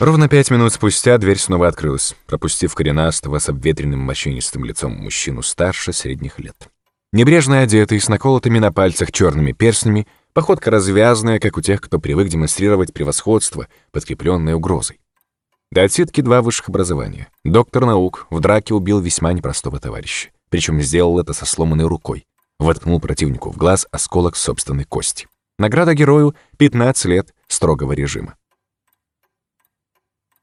Ровно пять минут спустя дверь снова открылась, пропустив коренастого с обветренным морщинистым лицом мужчину старше средних лет. Небрежно одетый, с наколотыми на пальцах черными перстнями, походка развязная, как у тех, кто привык демонстрировать превосходство, подкрепленное угрозой. До отсидки два высших образования. Доктор наук в драке убил весьма непростого товарища. Причем сделал это со сломанной рукой. Воткнул противнику в глаз осколок собственной кости. Награда герою — 15 лет строгого режима.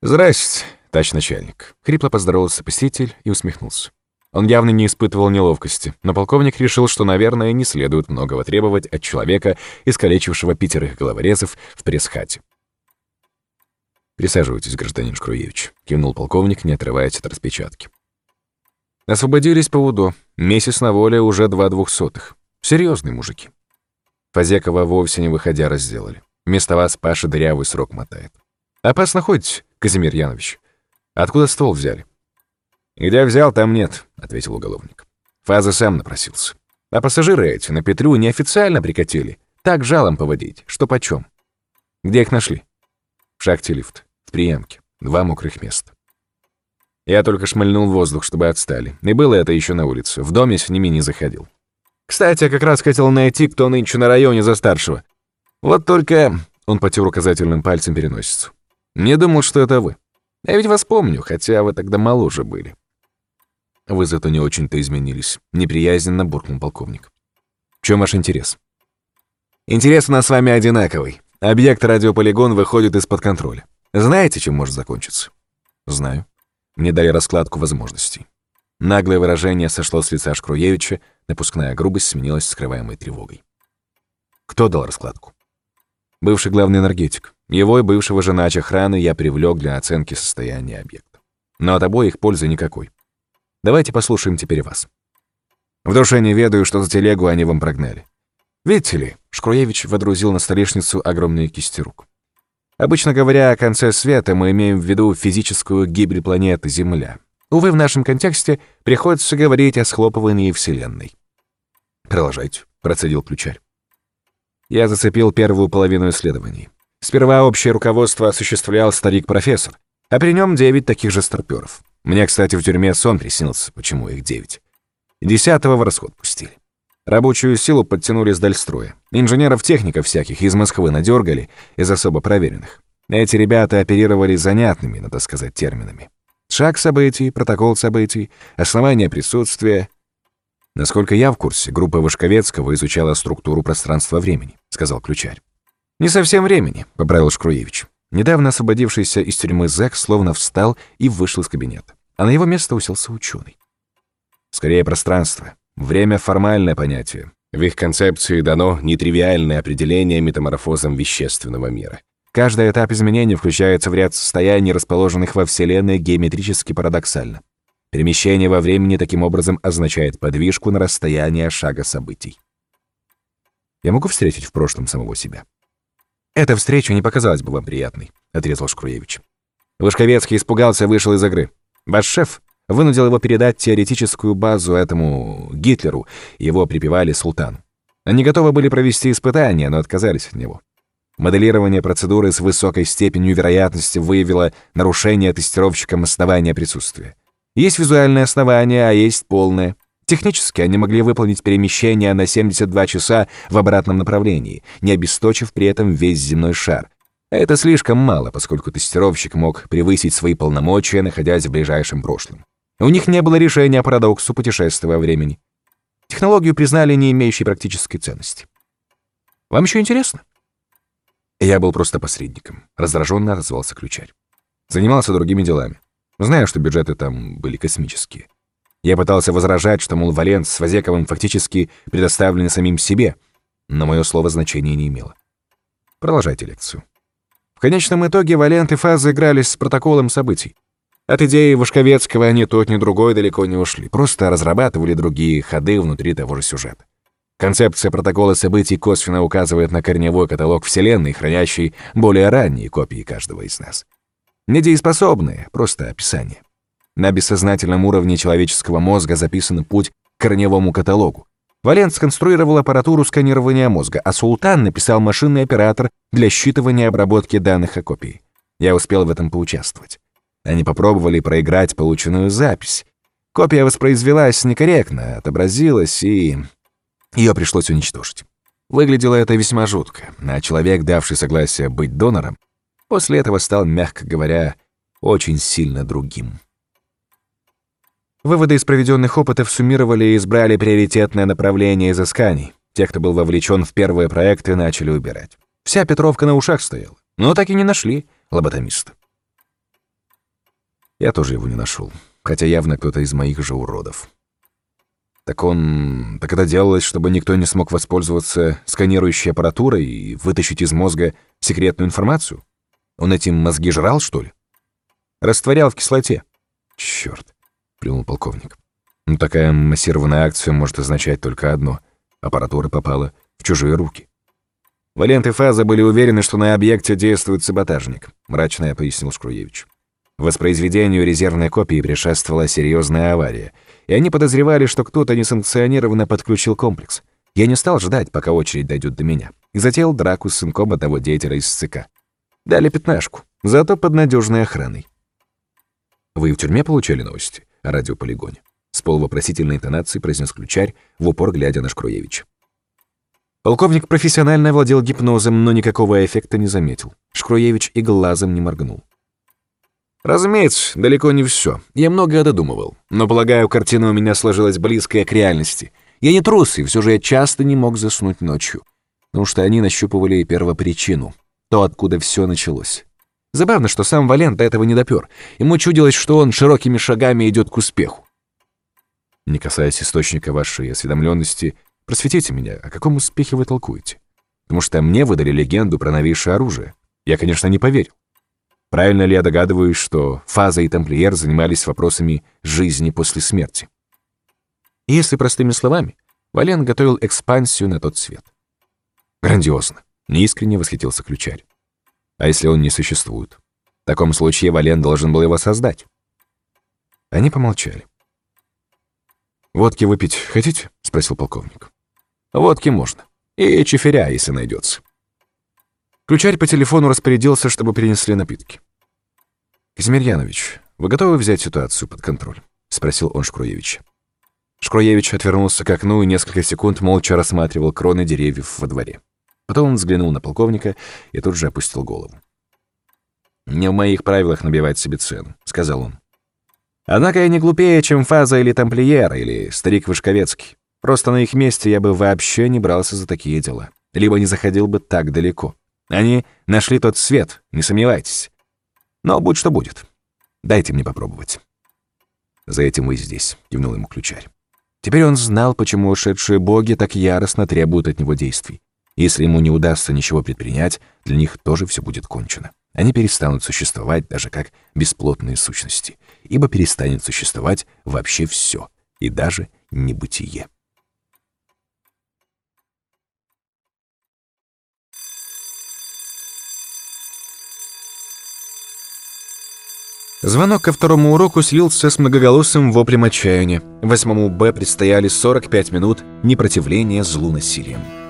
«Здрасте, тач начальник», — хрипло поздоровался посетитель и усмехнулся. Он явно не испытывал неловкости, но полковник решил, что, наверное, не следует многого требовать от человека, искалечившего пятерых головорезов в пресс-хате. «Присаживайтесь, гражданин Шкруевич», — кивнул полковник, не отрываясь от распечатки. Освободились по УДО. Месяц на воле уже два двухсотых. Серьезные мужики. Фазекова вовсе не выходя разделали. Вместо вас Паша дырявый срок мотает. Опасно ходите, Казимир Янович. Откуда ствол взяли? Где взял, там нет, ответил уголовник. Фаза сам напросился. А пассажиры эти на Петру неофициально прикатили. Так жалом поводить, что почем. Где их нашли? В шахте лифт, в приемке. Два мокрых места. Я только шмальнул воздух, чтобы отстали. И было это еще на улице. В доме с ними не заходил. Кстати, я как раз хотел найти, кто нынче на районе за старшего. Вот только... Он потер указательным пальцем переносицу. Не думал, что это вы. Я ведь вас помню, хотя вы тогда моложе были. Вы зато не очень-то изменились. Неприязненно буркнул полковник. В чем ваш интерес? Интерес у нас с вами одинаковый. Объект радиополигон выходит из-под контроля. Знаете, чем может закончиться? Знаю. Мне дали раскладку возможностей. Наглое выражение сошло с лица Шкруевича, напускная грубость сменилась скрываемой тревогой. Кто дал раскладку? Бывший главный энергетик. Его и бывшего жена охраны я привлек для оценки состояния объекта. Но от обоих пользы никакой. Давайте послушаем теперь вас. В душе не ведаю, что за телегу они вам прогнали. Видите ли, Шкруевич водрузил на столешницу огромные кисти рук. Обычно говоря о конце света, мы имеем в виду физическую гибель планеты Земля. Увы, в нашем контексте приходится говорить о схлопывании Вселенной. «Продолжайте», — процедил ключарь. Я зацепил первую половину исследований. Сперва общее руководство осуществлял старик-профессор, а при нем девять таких же старпёров. Мне, кстати, в тюрьме сон приснился, почему их девять. Десятого в расход пустили. Рабочую силу подтянули с Дальстроя. Инженеров-техников всяких из Москвы надергали, из особо проверенных. Эти ребята оперировали занятными, надо сказать, терминами. Шаг событий, протокол событий, основание присутствия. Насколько я в курсе, группа Вашковецкого изучала структуру пространства-времени, сказал ключарь. Не совсем времени, поправил Шкруевич. Недавно освободившийся из тюрьмы зэк словно встал и вышел из кабинета, а на его место уселся ученый. Скорее пространство, Время — формальное понятие. В их концепции дано нетривиальное определение метаморфозом вещественного мира. Каждый этап изменения включается в ряд состояний, расположенных во Вселенной геометрически парадоксально. Перемещение во времени таким образом означает подвижку на расстояние шага событий. Я могу встретить в прошлом самого себя? Эта встреча не показалась бы вам приятной, отрезал Шкруевич. Вышковецкий испугался, вышел из игры. Ваш шеф вынудил его передать теоретическую базу этому Гитлеру, его припевали султану. Они готовы были провести испытания, но отказались от него. Моделирование процедуры с высокой степенью вероятности выявило нарушение тестировщиком основания присутствия. Есть визуальное основание, а есть полное. Технически они могли выполнить перемещение на 72 часа в обратном направлении, не обесточив при этом весь земной шар. Это слишком мало, поскольку тестировщик мог превысить свои полномочия, находясь в ближайшем прошлом. У них не было решения парадоксу путешествия во времени. Технологию признали не имеющей практической ценности. Вам еще интересно? Я был просто посредником, раздраженно отозвался ключарь. Занимался другими делами. Знаю, что бюджеты там были космические. Я пытался возражать, что, мол, Валент с Вазековым фактически предоставлены самим себе, но мое слово значения не имело. Продолжайте лекцию. В конечном итоге Валент и Фаза игрались с протоколом событий. От идеи Вашковецкого ни тот, ни другой далеко не ушли, просто разрабатывали другие ходы внутри того же сюжета. Концепция протокола событий косвенно указывает на корневой каталог Вселенной, хранящий более ранние копии каждого из нас. Недееспособные, просто описание. На бессознательном уровне человеческого мозга записан путь к корневому каталогу. Валент сконструировал аппаратуру сканирования мозга, а Султан написал машинный оператор для считывания и обработки данных о копии. Я успел в этом поучаствовать. Они попробовали проиграть полученную запись. Копия воспроизвелась некорректно, отобразилась, и... Ее пришлось уничтожить. Выглядело это весьма жутко, а человек, давший согласие быть донором, после этого стал, мягко говоря, очень сильно другим. Выводы из проведенных опытов суммировали и избрали приоритетное направление изысканий. Те, кто был вовлечен в первые проекты, начали убирать. Вся Петровка на ушах стояла, но так и не нашли лоботомиста. Я тоже его не нашел, хотя явно кто-то из моих же уродов. Так он... Так это делалось, чтобы никто не смог воспользоваться сканирующей аппаратурой и вытащить из мозга секретную информацию? Он этим мозги жрал, что ли? Растворял в кислоте. Черт, плюнул полковник. Ну, такая массированная акция может означать только одно. Аппаратура попала в чужие руки. Валент и Фаза были уверены, что на объекте действует саботажник, мрачно пояснил Шкруевич. Воспроизведению резервной копии предшествовала серьезная авария, и они подозревали, что кто-то несанкционированно подключил комплекс. Я не стал ждать, пока очередь дойдет до меня, и затеял драку с сынком одного деятеля из ЦК. Дали пятнашку, зато под надежной охраной. Вы в тюрьме получали новости о радиополигоне? С полувопросительной интонацией произнес ключарь, в упор глядя на Шкруевича. Полковник профессионально владел гипнозом, но никакого эффекта не заметил. Шкруевич и глазом не моргнул. Разумеется, далеко не все. Я многое додумывал. Но, полагаю, картина у меня сложилась близкая к реальности. Я не трус, и все же я часто не мог заснуть ночью. Потому что они нащупывали первопричину. То, откуда все началось. Забавно, что сам Валент до этого не допер. Ему чудилось, что он широкими шагами идет к успеху. Не касаясь источника вашей осведомленности, Просветите меня, о каком успехе вы толкуете? Потому что мне выдали легенду про новейшее оружие. Я, конечно, не поверил. Правильно ли я догадываюсь, что Фаза и Тамплиер занимались вопросами жизни после смерти? И если простыми словами, Вален готовил экспансию на тот свет. Грандиозно. Неискренне восхитился ключарь. А если он не существует? В таком случае Вален должен был его создать. Они помолчали. «Водки выпить хотите?» — спросил полковник. Водки можно. И чеферя, если найдется. Ключарь по телефону распорядился, чтобы принесли напитки. «Казимирьянович, вы готовы взять ситуацию под контроль?» — спросил он Шкруевича. Шкруевич отвернулся к окну и несколько секунд молча рассматривал кроны деревьев во дворе. Потом он взглянул на полковника и тут же опустил голову. «Не в моих правилах набивать себе цену», — сказал он. «Однако я не глупее, чем Фаза или Тамплиер, или старик Вышковецкий. Просто на их месте я бы вообще не брался за такие дела. Либо не заходил бы так далеко. Они нашли тот свет, не сомневайтесь. Но будь что будет. Дайте мне попробовать. За этим вы здесь, кивнул ему ключарь. Теперь он знал, почему ушедшие боги так яростно требуют от него действий. Если ему не удастся ничего предпринять, для них тоже все будет кончено. Они перестанут существовать даже как бесплотные сущности, ибо перестанет существовать вообще все, и даже небытие. Звонок ко второму уроку слился с многоголосым воплем отчаяния. Восьмому Б предстояли 45 минут непротивления злу насилием.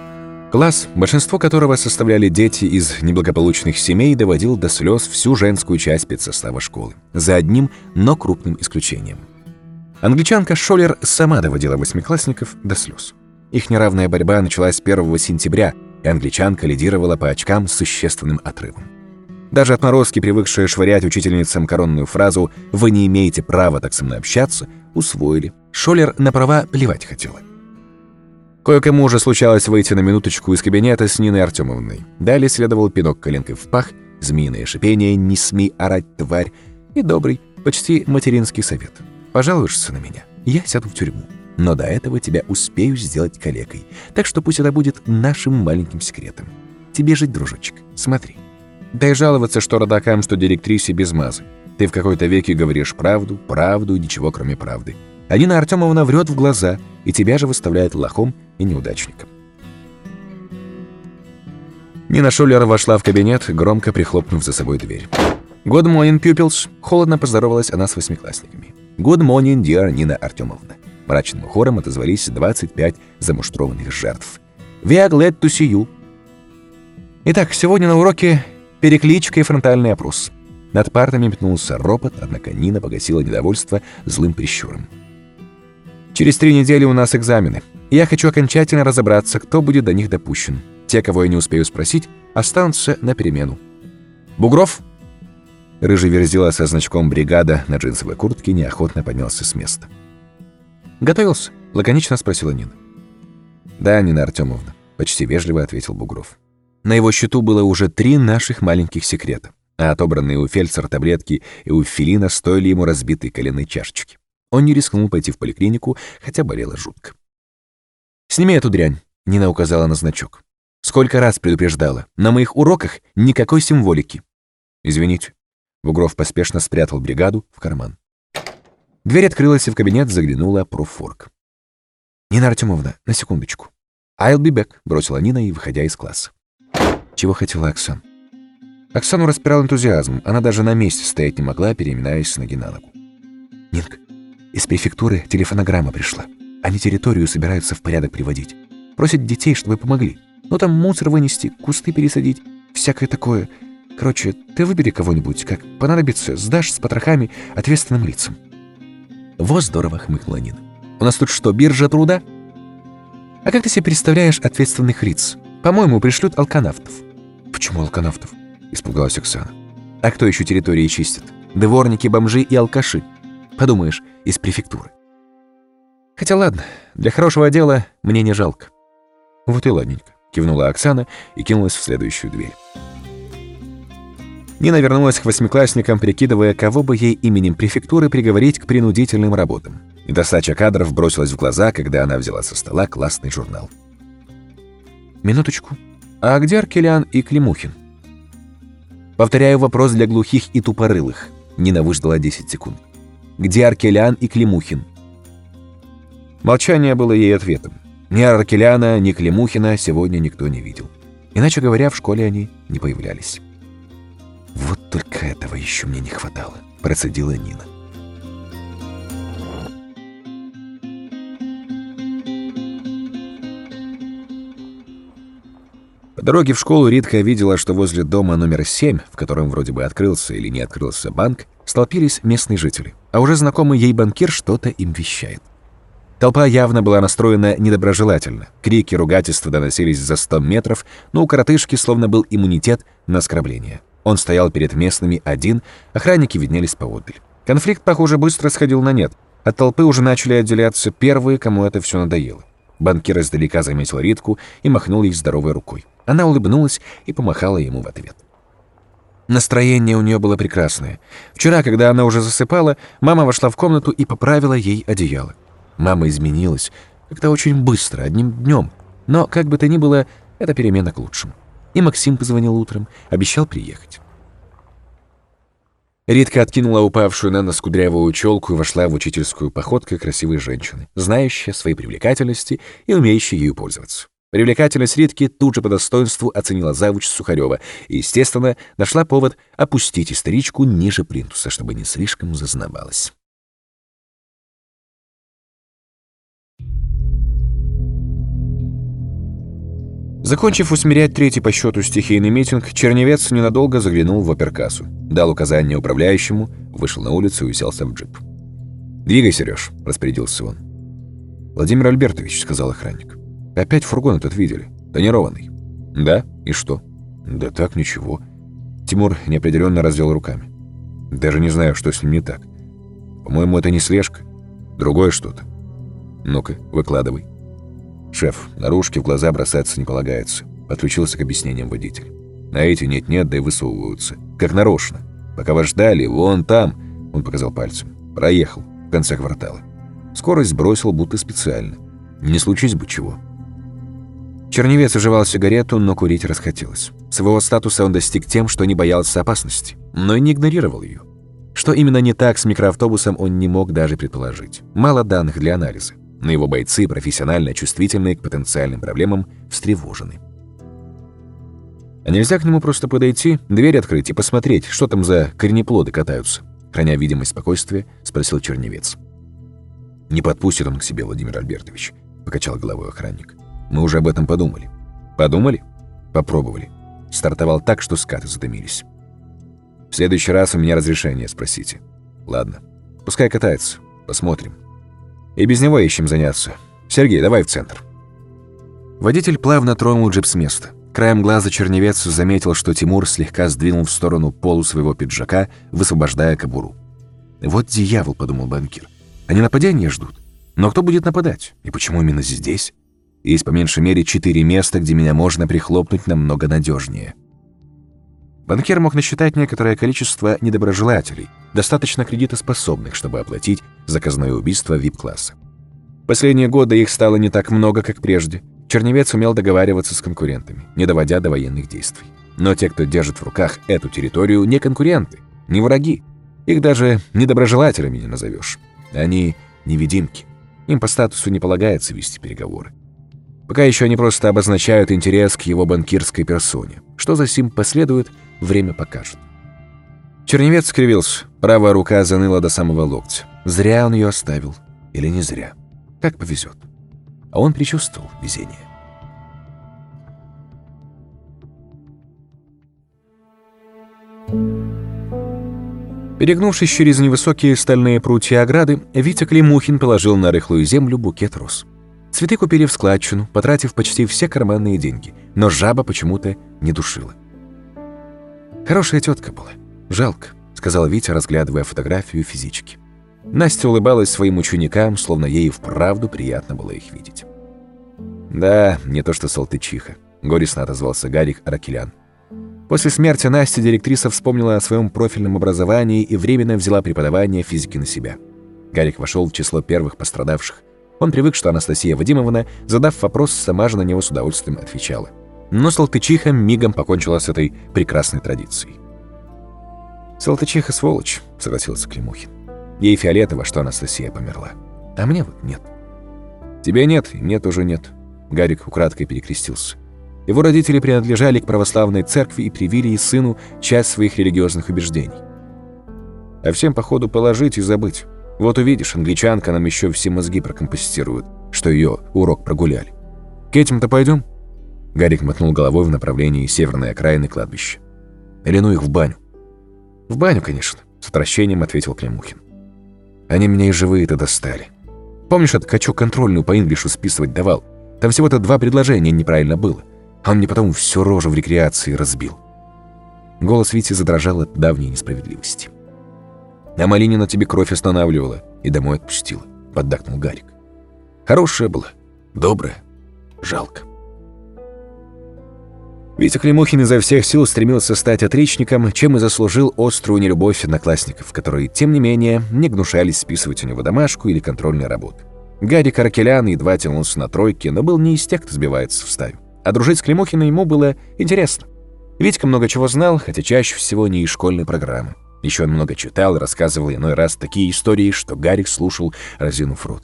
Класс, большинство которого составляли дети из неблагополучных семей, доводил до слез всю женскую часть спецсостава школы. За одним, но крупным исключением. Англичанка Шолер сама доводила восьмиклассников до слез. Их неравная борьба началась 1 сентября, и англичанка лидировала по очкам с существенным отрывом. Даже отморозки, привыкшие швырять учительницам коронную фразу «Вы не имеете права так со мной общаться», усвоили. Шолер на права плевать хотела. Кое-кому уже случалось выйти на минуточку из кабинета с Ниной Артемовной. Далее следовал пинок коленкой в пах, змеиное шипение «Не смей орать, тварь» и добрый, почти материнский совет. «Пожалуешься на меня, я сяду в тюрьму. Но до этого тебя успею сделать калекой, так что пусть это будет нашим маленьким секретом. Тебе жить, дружочек, смотри». Да и жаловаться, что родакам, что директрисе без мазы. Ты в какой-то веке говоришь правду, правду и ничего кроме правды. А Нина Артемовна врет в глаза, и тебя же выставляет лохом и неудачником. Нина Шулер вошла в кабинет, громко прихлопнув за собой дверь. «Good morning, pupils!» — холодно поздоровалась она с восьмиклассниками. «Good morning, dear Нина Артемовна!» Мрачным хором отозвались 25 замуштрованных жертв. «We are glad to see you!» Итак, сегодня на уроке Перекличка и фронтальный опрос. Над партами метнулся ропот, однако Нина погасила недовольство злым прищуром. «Через три недели у нас экзамены. Я хочу окончательно разобраться, кто будет до них допущен. Те, кого я не успею спросить, останутся на перемену. Бугров?» Рыжий верзила со значком «Бригада» на джинсовой куртке неохотно поднялся с места. «Готовился?» — лаконично спросила Нина. «Да, Нина Артемовна», — почти вежливо ответил Бугров. На его счету было уже три наших маленьких секрета, а отобранные у Фельдсера таблетки и у Филина стоили ему разбитой коленной чашечки. Он не рискнул пойти в поликлинику, хотя болело жутко. «Сними эту дрянь», — Нина указала на значок. «Сколько раз предупреждала. На моих уроках никакой символики». «Извините». Бугров поспешно спрятал бригаду в карман. Дверь открылась, и в кабинет заглянула профорг. «Нина Артемовна, на секундочку». «I'll be back», — бросила Нина и выходя из класса. Чего хотела Оксан? Оксану распирал энтузиазм. Она даже на месте стоять не могла, переминаясь с ноги на ногу. «Нинка, из префектуры телефонограмма пришла. Они территорию собираются в порядок приводить. Просят детей, чтобы помогли. Ну там мусор вынести, кусты пересадить, всякое такое. Короче, ты выбери кого-нибудь, как понадобится, сдашь с потрохами ответственным лицам». «Во здорово!» — хмыкнула Нина. «У нас тут что, биржа труда?» «А как ты себе представляешь ответственных лиц? По-моему, пришлют алканавтов». «Почему алканавтов?» — испугалась Оксана. «А кто еще территории чистит? Дворники, бомжи и алкаши. Подумаешь, из префектуры». «Хотя ладно, для хорошего дела мне не жалко». «Вот и ладненько», — кивнула Оксана и кинулась в следующую дверь. Нина вернулась к восьмиклассникам, прикидывая, кого бы ей именем префектуры приговорить к принудительным работам. Недостача кадров бросилась в глаза, когда она взяла со стола классный журнал. «Минуточку. А где Аркелян и Климухин?» Повторяю вопрос для глухих и тупорылых. Нина выждала 10 секунд. «Где Аркелян и Климухин?» Молчание было ей ответом. Ни Аркеляна, ни Климухина сегодня никто не видел. Иначе говоря, в школе они не появлялись. «Вот только этого еще мне не хватало», — процедила Нина. По дороге в школу Ритка видела, что возле дома номер 7, в котором вроде бы открылся или не открылся банк, столпились местные жители, а уже знакомый ей банкир что-то им вещает. Толпа явно была настроена недоброжелательно. Крики, ругательства доносились за 100 метров, но у коротышки словно был иммунитет на оскорбление. Он стоял перед местными один, охранники виднелись поодаль. Конфликт, похоже, быстро сходил на нет. От толпы уже начали отделяться первые, кому это все надоело. Банкир издалека заметил Ритку и махнул ей здоровой рукой. Она улыбнулась и помахала ему в ответ. Настроение у нее было прекрасное. Вчера, когда она уже засыпала, мама вошла в комнату и поправила ей одеяло. Мама изменилась, как-то очень быстро, одним днем. Но, как бы то ни было, это перемена к лучшему. И Максим позвонил утром, обещал приехать. Ритка откинула упавшую на нос кудрявую челку и вошла в учительскую походкой красивой женщины, знающая своей привлекательности и умеющей ею пользоваться. Привлекательность Ритки тут же по достоинству оценила завуч Сухарева и, естественно, нашла повод опустить историчку ниже плинтуса, чтобы не слишком зазнавалась. Закончив усмирять третий по счету стихийный митинг, Черневец ненадолго заглянул в оперкассу, дал указание управляющему, вышел на улицу и уселся в джип. «Двигай, Сереж», — распорядился он. «Владимир Альбертович», — сказал охранник. «Опять фургон этот видели, тонированный». «Да? И что?» «Да так, ничего». Тимур неопределенно развел руками. «Даже не знаю, что с ним не так. По-моему, это не слежка. Другое что-то. Ну-ка, выкладывай». «Шеф, наружки в глаза бросаться не полагается», — подключился к объяснениям водитель. «На эти нет-нет, да и высовываются. Как нарочно. Пока вас ждали, вон там...» — он показал пальцем. «Проехал, в конце квартала. Скорость сбросил, будто специально. Не случись бы чего». Черневец оживал сигарету, но курить расхотелось. Своего статуса он достиг тем, что не боялся опасности, но и не игнорировал ее. Что именно не так с микроавтобусом, он не мог даже предположить. Мало данных для анализа но его бойцы, профессионально чувствительные к потенциальным проблемам, встревожены. А нельзя к нему просто подойти, дверь открыть и посмотреть, что там за корнеплоды катаются? Храня видимость спокойствия, спросил Черневец. «Не подпустит он к себе, Владимир Альбертович», — покачал головой охранник. «Мы уже об этом подумали». «Подумали?» «Попробовали. Стартовал так, что скаты затомились». «В следующий раз у меня разрешение спросите». «Ладно. Пускай катается. Посмотрим». И без него ищем заняться. Сергей, давай в центр». Водитель плавно тронул джип с места. Краем глаза черневец заметил, что Тимур слегка сдвинул в сторону полу своего пиджака, высвобождая кобуру. «Вот дьявол», — подумал банкир. «Они нападения ждут. Но кто будет нападать? И почему именно здесь? Есть по меньшей мере четыре места, где меня можно прихлопнуть намного надежнее. Банкир мог насчитать некоторое количество недоброжелателей, достаточно кредитоспособных, чтобы оплатить заказное убийство VIP-класса. Последние годы их стало не так много, как прежде. Черневец умел договариваться с конкурентами, не доводя до военных действий. Но те, кто держит в руках эту территорию, не конкуренты, не враги. Их даже недоброжелателями не назовешь. Они невидимки. Им по статусу не полагается вести переговоры. Пока еще они просто обозначают интерес к его банкирской персоне. Что за сим последует, время покажет. Черневец скривился, правая рука заныла до самого локтя. Зря он ее оставил. Или не зря. Как повезет. А он предчувствовал везение. Перегнувшись через невысокие стальные прутья ограды, Витя Климухин положил на рыхлую землю букет роз. Цветы купили в складчину, потратив почти все карманные деньги, но жаба почему-то не душила. Хорошая тетка была. Жалко, сказал Витя, разглядывая фотографию физички. Настя улыбалась своим ученикам, словно ей вправду приятно было их видеть. «Да, не то что Салтычиха», — горестно отозвался Гарик Аракелян. После смерти Насти директриса вспомнила о своем профильном образовании и временно взяла преподавание физики на себя. Гарик вошел в число первых пострадавших. Он привык, что Анастасия Вадимовна, задав вопрос, сама же на него с удовольствием отвечала. Но Салтычиха мигом покончила с этой прекрасной традицией. «Салтычиха сволочь», — согласился Климухин. «Ей фиолетово, что Анастасия померла. А мне вот нет». «Тебе нет, и мне тоже нет», — Гарик украдкой перекрестился. Его родители принадлежали к православной церкви и привили и сыну часть своих религиозных убеждений. А всем, походу, положить и забыть. Вот увидишь, англичанка нам еще все мозги прокомпостирует, что ее урок прогуляли. К этим-то пойдем? Гарик мотнул головой в направлении северной окраины кладбища. Или ну их в баню? В баню, конечно, с отвращением ответил Климухин. Они меня и живые-то достали. Помнишь, этот качок контрольную по инглишу списывать давал? Там всего-то два предложения неправильно было. А он мне потом всю рожу в рекреации разбил. Голос Вити задрожал от давней несправедливости. А Малинина тебе кровь останавливала и домой отпустила, поддакнул Гарик. Хорошая была, добрая, жалко. Витя Климухин изо всех сил стремился стать отречником, чем и заслужил острую нелюбовь одноклассников, которые, тем не менее, не гнушались списывать у него домашку или контрольные работы. Гарик Аркелян едва тянулся на тройке, но был не из тех, кто сбивается в стаю. А дружить с Климухиной ему было интересно. Витька много чего знал, хотя чаще всего не из школьной программы. Еще он много читал и рассказывал иной раз такие истории, что Гарик слушал, разинув рот.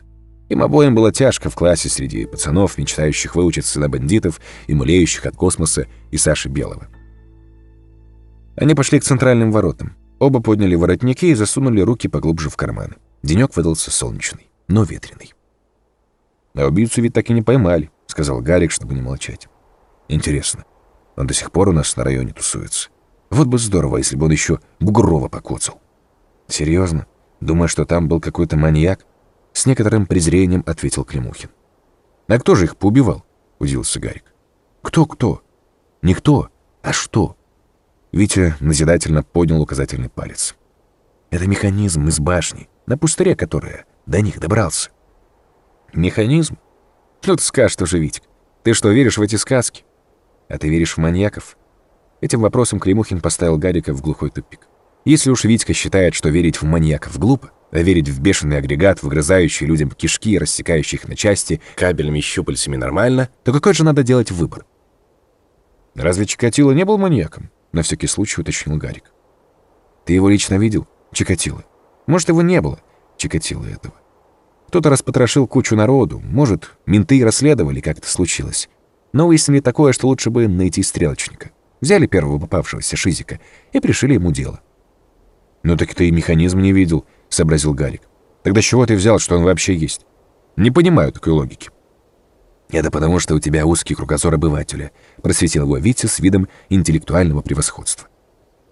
Им обоим было тяжко в классе среди пацанов, мечтающих выучиться на бандитов и мулеющих от космоса и Саши Белого. Они пошли к центральным воротам. Оба подняли воротники и засунули руки поглубже в карманы. Денек выдался солнечный, но ветреный. А убийцу ведь так и не поймали, сказал Гарик, чтобы не молчать. Интересно, он до сих пор у нас на районе тусуется. Вот бы здорово, если бы он еще Бугрова покоцал. Серьезно? Думаю, что там был какой-то маньяк? С некоторым презрением ответил Климухин. А кто же их поубивал? Удивился Гарик. Кто-кто? Никто. А что? Витя назидательно поднял указательный палец. Это механизм из башни, на пустыре которая до них добрался. Механизм? Ну ты скажешь тоже, Витик. Ты что, веришь в эти сказки? А ты веришь в маньяков? Этим вопросом Климухин поставил Гарика в глухой тупик. Если уж Витька считает, что верить в маньяков глупо, а верить в бешеный агрегат, выгрызающий людям кишки и рассекающий их на части кабельными щупальцами нормально, то какой же надо делать выбор? Разве Чикатило не был маньяком? На всякий случай уточнил Гарик. Ты его лично видел, Чикатило? Может, его не было, Чикатило этого. Кто-то распотрошил кучу народу, может, менты расследовали, как это случилось. Но выяснили такое, что лучше бы найти стрелочника. Взяли первого попавшегося шизика и пришили ему дело. «Ну так ты и механизм не видел», — сообразил Гарик. «Тогда чего ты взял, что он вообще есть? Не понимаю такой логики». «Это потому, что у тебя узкий кругозор обывателя», — просветил его Витя с видом интеллектуального превосходства.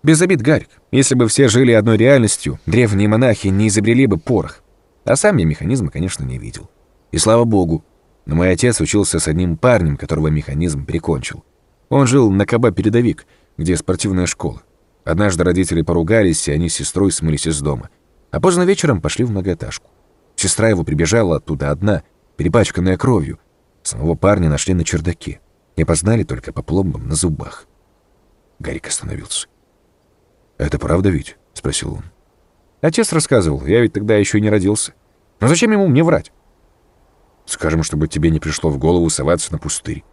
«Без обид, Гарик. Если бы все жили одной реальностью, древние монахи не изобрели бы порох. А сам я механизма, конечно, не видел. И слава богу, но мой отец учился с одним парнем, которого механизм прикончил. Он жил на КБ-передовик, где спортивная школа. Однажды родители поругались, и они с сестрой смылись из дома. А поздно вечером пошли в многоэтажку. Сестра его прибежала оттуда одна, перепачканная кровью. Самого парня нашли на чердаке. Не познали только по пломбам на зубах. Гарик остановился. «Это правда ведь?» — спросил он. Отец рассказывал, я ведь тогда еще не родился. Но зачем ему мне врать? Скажем, чтобы тебе не пришло в голову соваться на пустырь.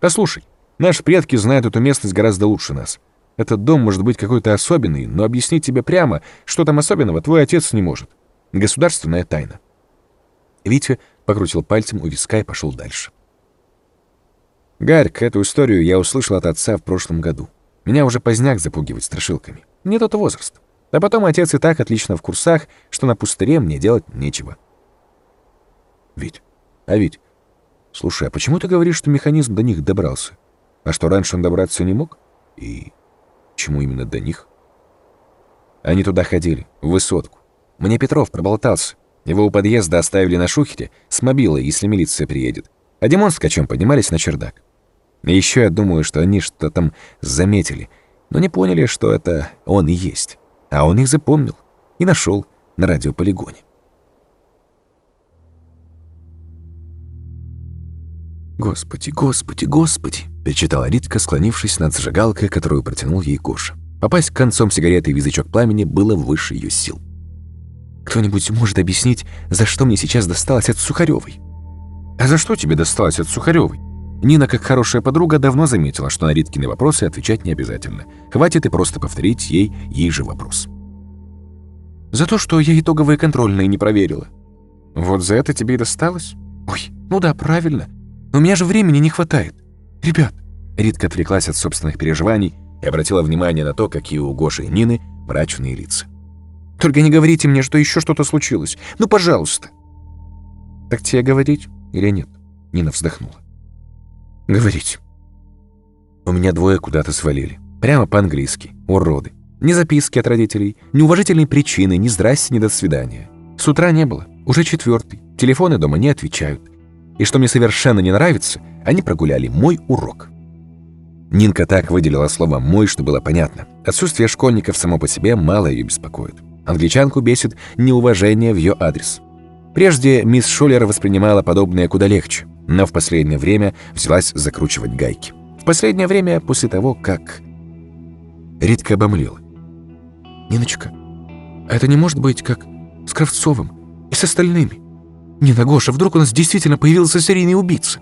Послушай, Наши предки знают эту местность гораздо лучше нас. Этот дом может быть какой-то особенный, но объяснить тебе прямо, что там особенного, твой отец не может. Государственная тайна». Витя покрутил пальцем у виска и пошел дальше. Гарьк, эту историю я услышал от отца в прошлом году. Меня уже поздняк запугивать страшилками. Не тот возраст. А потом отец и так отлично в курсах, что на пустыре мне делать нечего. Вить, а Вить, слушай, а почему ты говоришь, что механизм до них добрался? А что, раньше он добраться не мог? И чему именно до них? Они туда ходили, в высотку. Мне Петров проболтался. Его у подъезда оставили на шухере с мобилой, если милиция приедет. А Димон с Качом поднимались на чердак. И еще я думаю, что они что-то там заметили, но не поняли, что это он и есть. А он их запомнил и нашел на радиополигоне. «Господи, господи, господи!» — причитала Ритка, склонившись над зажигалкой, которую протянул ей Гоша. Попасть концом сигареты в язычок пламени было выше ее сил. «Кто-нибудь может объяснить, за что мне сейчас досталось от Сухаревой?» «А за что тебе досталось от Сухаревой?» Нина, как хорошая подруга, давно заметила, что на Риткины вопросы отвечать не обязательно. Хватит и просто повторить ей ей же вопрос. «За то, что я итоговые контрольные не проверила». «Вот за это тебе и досталось?» «Ой, ну да, правильно. Но у меня же времени не хватает. Ребят!» Ритка отвлеклась от собственных переживаний и обратила внимание на то, какие у Гоши и Нины мрачные лица. «Только не говорите мне, что еще что-то случилось. Ну, пожалуйста!» «Так тебе говорить или нет?» Нина вздохнула. «Говорить. У меня двое куда-то свалили. Прямо по-английски. Уроды. Ни записки от родителей, ни уважительной причины, ни здрасте, ни до свидания. С утра не было. Уже четвертый. Телефоны дома не отвечают. И что мне совершенно не нравится, они прогуляли мой урок. Нинка так выделила слово «мой», что было понятно. Отсутствие школьников само по себе мало ее беспокоит. Англичанку бесит неуважение в ее адрес. Прежде мисс Шулер воспринимала подобное куда легче, но в последнее время взялась закручивать гайки. В последнее время, после того, как... Ритка обомлела. «Ниночка, а это не может быть как с Кравцовым и с остальными?» «Нина, Гоша, вдруг у нас действительно появился серийный убийца?»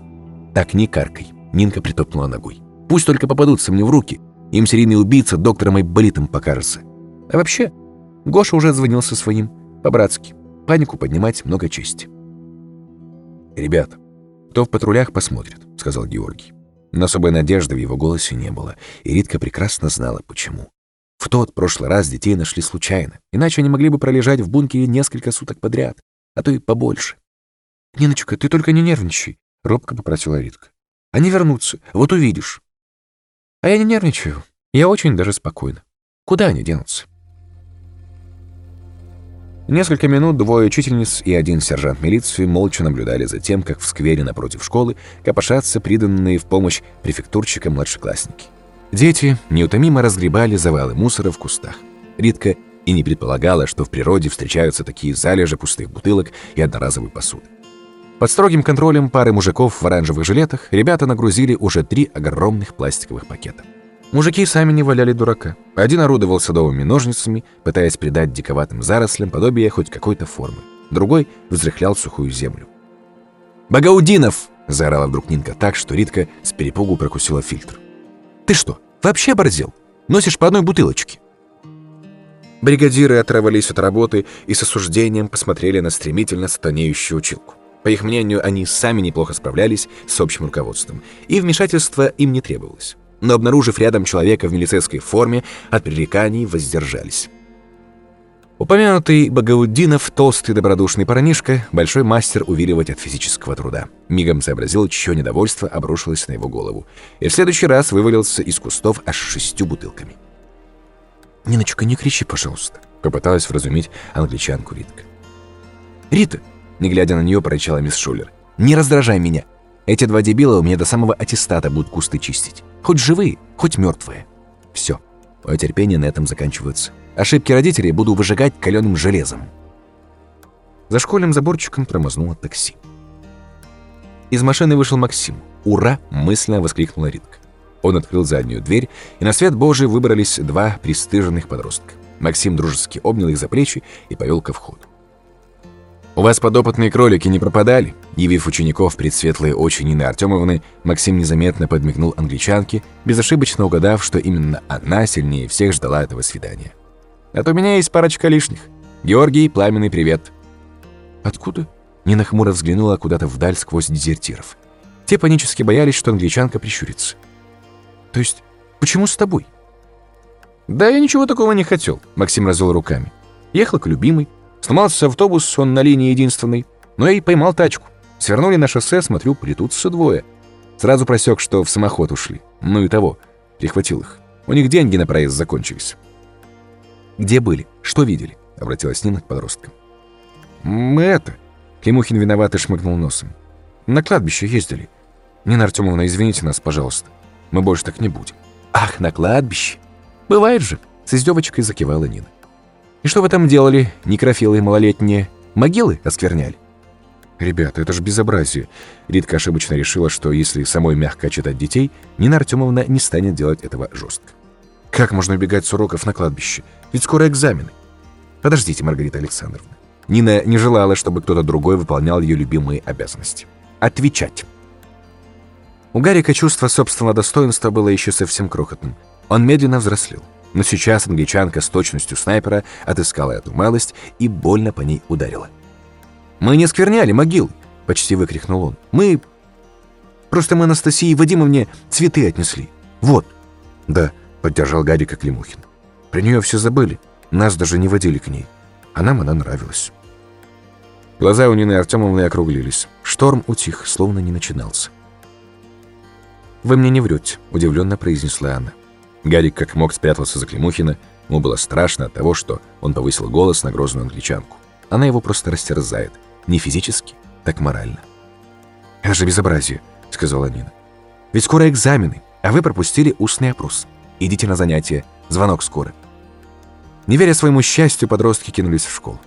«Так, не каркай», — Нинка притопнула ногой. «Пусть только попадутся мне в руки, им серийный убийца доктором Айболитом покажется. А вообще, Гоша уже звонил со своим, по-братски. Панику поднимать много чести». «Ребята, кто в патрулях посмотрит», — сказал Георгий. Но особой надежды в его голосе не было, и Ритка прекрасно знала, почему. В тот прошлый раз детей нашли случайно, иначе они могли бы пролежать в бункере несколько суток подряд, а то и побольше. «Ниночка, ты только не нервничай», — робко попросила Ритка. «Они вернутся, вот увидишь». «А я не нервничаю. Я очень даже спокойна. Куда они денутся?» Несколько минут двое учительниц и один сержант милиции молча наблюдали за тем, как в сквере напротив школы копошатся приданные в помощь префектурчикам младшеклассники. Дети неутомимо разгребали завалы мусора в кустах. Ритка и не предполагала, что в природе встречаются такие залежи пустых бутылок и одноразовой посуды. Под строгим контролем пары мужиков в оранжевых жилетах ребята нагрузили уже три огромных пластиковых пакета. Мужики сами не валяли дурака. Один орудовал садовыми ножницами, пытаясь придать диковатым зарослям подобие хоть какой-то формы. Другой взрыхлял сухую землю. «Багаудинов!» — заорала вдруг Нинка так, что Ритка с перепугу прокусила фильтр. «Ты что, вообще борзел? Носишь по одной бутылочке?» Бригадиры оторвались от работы и с осуждением посмотрели на стремительно сатанеющую училку. По их мнению, они сами неплохо справлялись с общим руководством, и вмешательства им не требовалось. Но обнаружив рядом человека в милицейской форме, от пререканий воздержались. Упомянутый Багаудинов, толстый добродушный парнишка, большой мастер увиливать от физического труда. Мигом сообразил, чье недовольство обрушилось на его голову, и в следующий раз вывалился из кустов аж шестью бутылками. «Ниночка, не кричи, пожалуйста», — попыталась вразумить англичанку Ритка. «Рита, не глядя на нее, прорычала мисс Шулер. «Не раздражай меня. Эти два дебила у меня до самого аттестата будут кусты чистить. Хоть живые, хоть мертвые. Все. Мое терпение на этом заканчивается. Ошибки родителей буду выжигать каленым железом». За школьным заборчиком промазнуло такси. Из машины вышел Максим. «Ура!» — мысленно воскликнула Ритка. Он открыл заднюю дверь, и на свет Божий выбрались два пристыженных подростка. Максим дружески обнял их за плечи и повел ко входу. «У вас подопытные кролики не пропадали?» Явив учеников пред светлые очи Нины Артемовны, Максим незаметно подмигнул англичанке, безошибочно угадав, что именно она сильнее всех ждала этого свидания. «А то у меня есть парочка лишних. Георгий, пламенный привет». «Откуда?» Нина хмуро взглянула куда-то вдаль сквозь дезертиров. Те панически боялись, что англичанка прищурится. «То есть, почему с тобой?» «Да я ничего такого не хотел», — Максим развел руками. «Ехал к любимой, Сломался автобус, он на линии единственный. Но я и поймал тачку. Свернули на шоссе, смотрю, плетутся двое. Сразу просек, что в самоход ушли. Ну и того. Перехватил их. У них деньги на проезд закончились. «Где были? Что видели?» — обратилась Нина к подросткам. «Мы это...» — Климухин виновато шмыгнул носом. «На кладбище ездили. Нина Артемовна, извините нас, пожалуйста. Мы больше так не будем». «Ах, на кладбище! Бывает же!» — с издевочкой закивала Нина. И что вы там делали, некрофилы малолетние? Могилы оскверняли? Ребята, это же безобразие. Ритка ошибочно решила, что если самой мягко читать детей, Нина Артемовна не станет делать этого жестко. Как можно убегать с уроков на кладбище? Ведь скоро экзамены. Подождите, Маргарита Александровна. Нина не желала, чтобы кто-то другой выполнял ее любимые обязанности. Отвечать. У Гарика чувство собственного достоинства было еще совсем крохотным. Он медленно взрослел. Но сейчас англичанка с точностью снайпера отыскала эту малость и больно по ней ударила. «Мы не скверняли могил!» — почти выкрикнул он. «Мы... Просто мы Анастасии Вадимовне цветы отнесли. Вот!» «Да», — поддержал Гарика Климухин. «Про нее все забыли. Нас даже не водили к ней. А нам она нравилась». Глаза у Нины Артемовны округлились. Шторм утих, словно не начинался. «Вы мне не врете», — удивленно произнесла она. Гарик как мог спрятался за Климухина. Ему было страшно от того, что он повысил голос на грозную англичанку. Она его просто растерзает. Не физически, так морально. «Это же безобразие», — сказала Нина. «Ведь скоро экзамены, а вы пропустили устный опрос. Идите на занятия, звонок скоро». Не веря своему счастью, подростки кинулись в школу.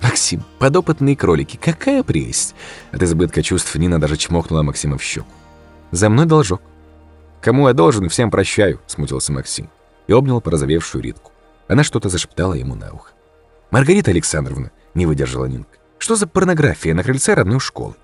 «Максим, подопытные кролики, какая прелесть!» От избытка чувств Нина даже чмокнула Максима в щеку. «За мной должок». «Кому я должен, всем прощаю», — смутился Максим и обнял порозовевшую Ритку. Она что-то зашептала ему на ухо. «Маргарита Александровна», — не выдержала Нинка, — «что за порнография на крыльце родной школы?»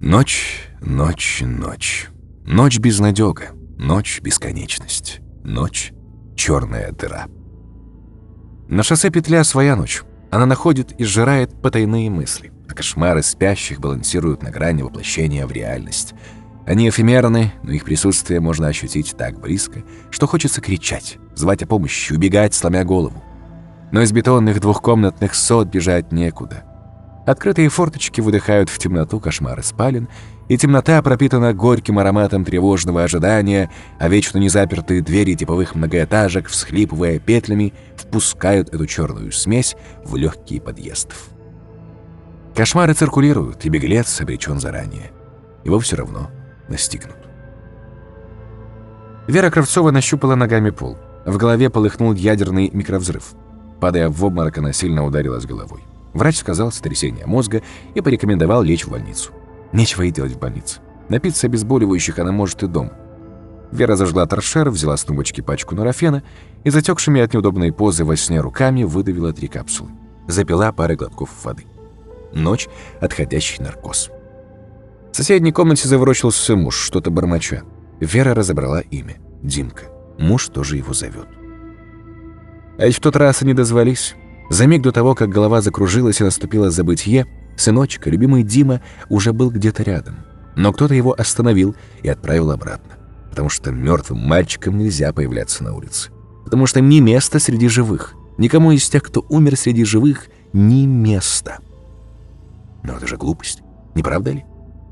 Ночь, ночь, ночь. Ночь безнадега, ночь бесконечность, ночь черная дыра. На шоссе петля своя ночь. Она находит и сжирает потайные мысли, а кошмары спящих балансируют на грани воплощения в реальность. Они эфемерны, но их присутствие можно ощутить так близко, что хочется кричать, звать о помощи, убегать, сломя голову. Но из бетонных двухкомнатных сот бежать некуда. Открытые форточки выдыхают в темноту кошмары спален, и темнота пропитана горьким ароматом тревожного ожидания, а вечно незапертые двери типовых многоэтажек, всхлипывая петлями, впускают эту черную смесь в легкие подъездов. Кошмары циркулируют, и беглец обречен заранее. Его все равно настигнут. Вера Кравцова нащупала ногами пол. В голове полыхнул ядерный микровзрыв. Падая в обморок, она сильно ударилась головой. Врач сказал сотрясение мозга и порекомендовал лечь в больницу. Нечего и делать в больнице. Напиться обезболивающих она может и дома. Вера зажгла торшер, взяла с тумбочки пачку нурофена и затекшими от неудобной позы во сне руками выдавила три капсулы. Запила пары глотков воды. Ночь — отходящий наркоз. В соседней комнате заворочился муж, что-то бормоча. Вера разобрала имя. Димка. Муж тоже его зовет. А ведь в тот раз они дозвались. За миг до того, как голова закружилась и наступило забытье, Сыночка, любимый Дима, уже был где-то рядом. Но кто-то его остановил и отправил обратно. Потому что мертвым мальчикам нельзя появляться на улице. Потому что им не место среди живых. Никому из тех, кто умер среди живых, не место. Но это же глупость, не правда ли?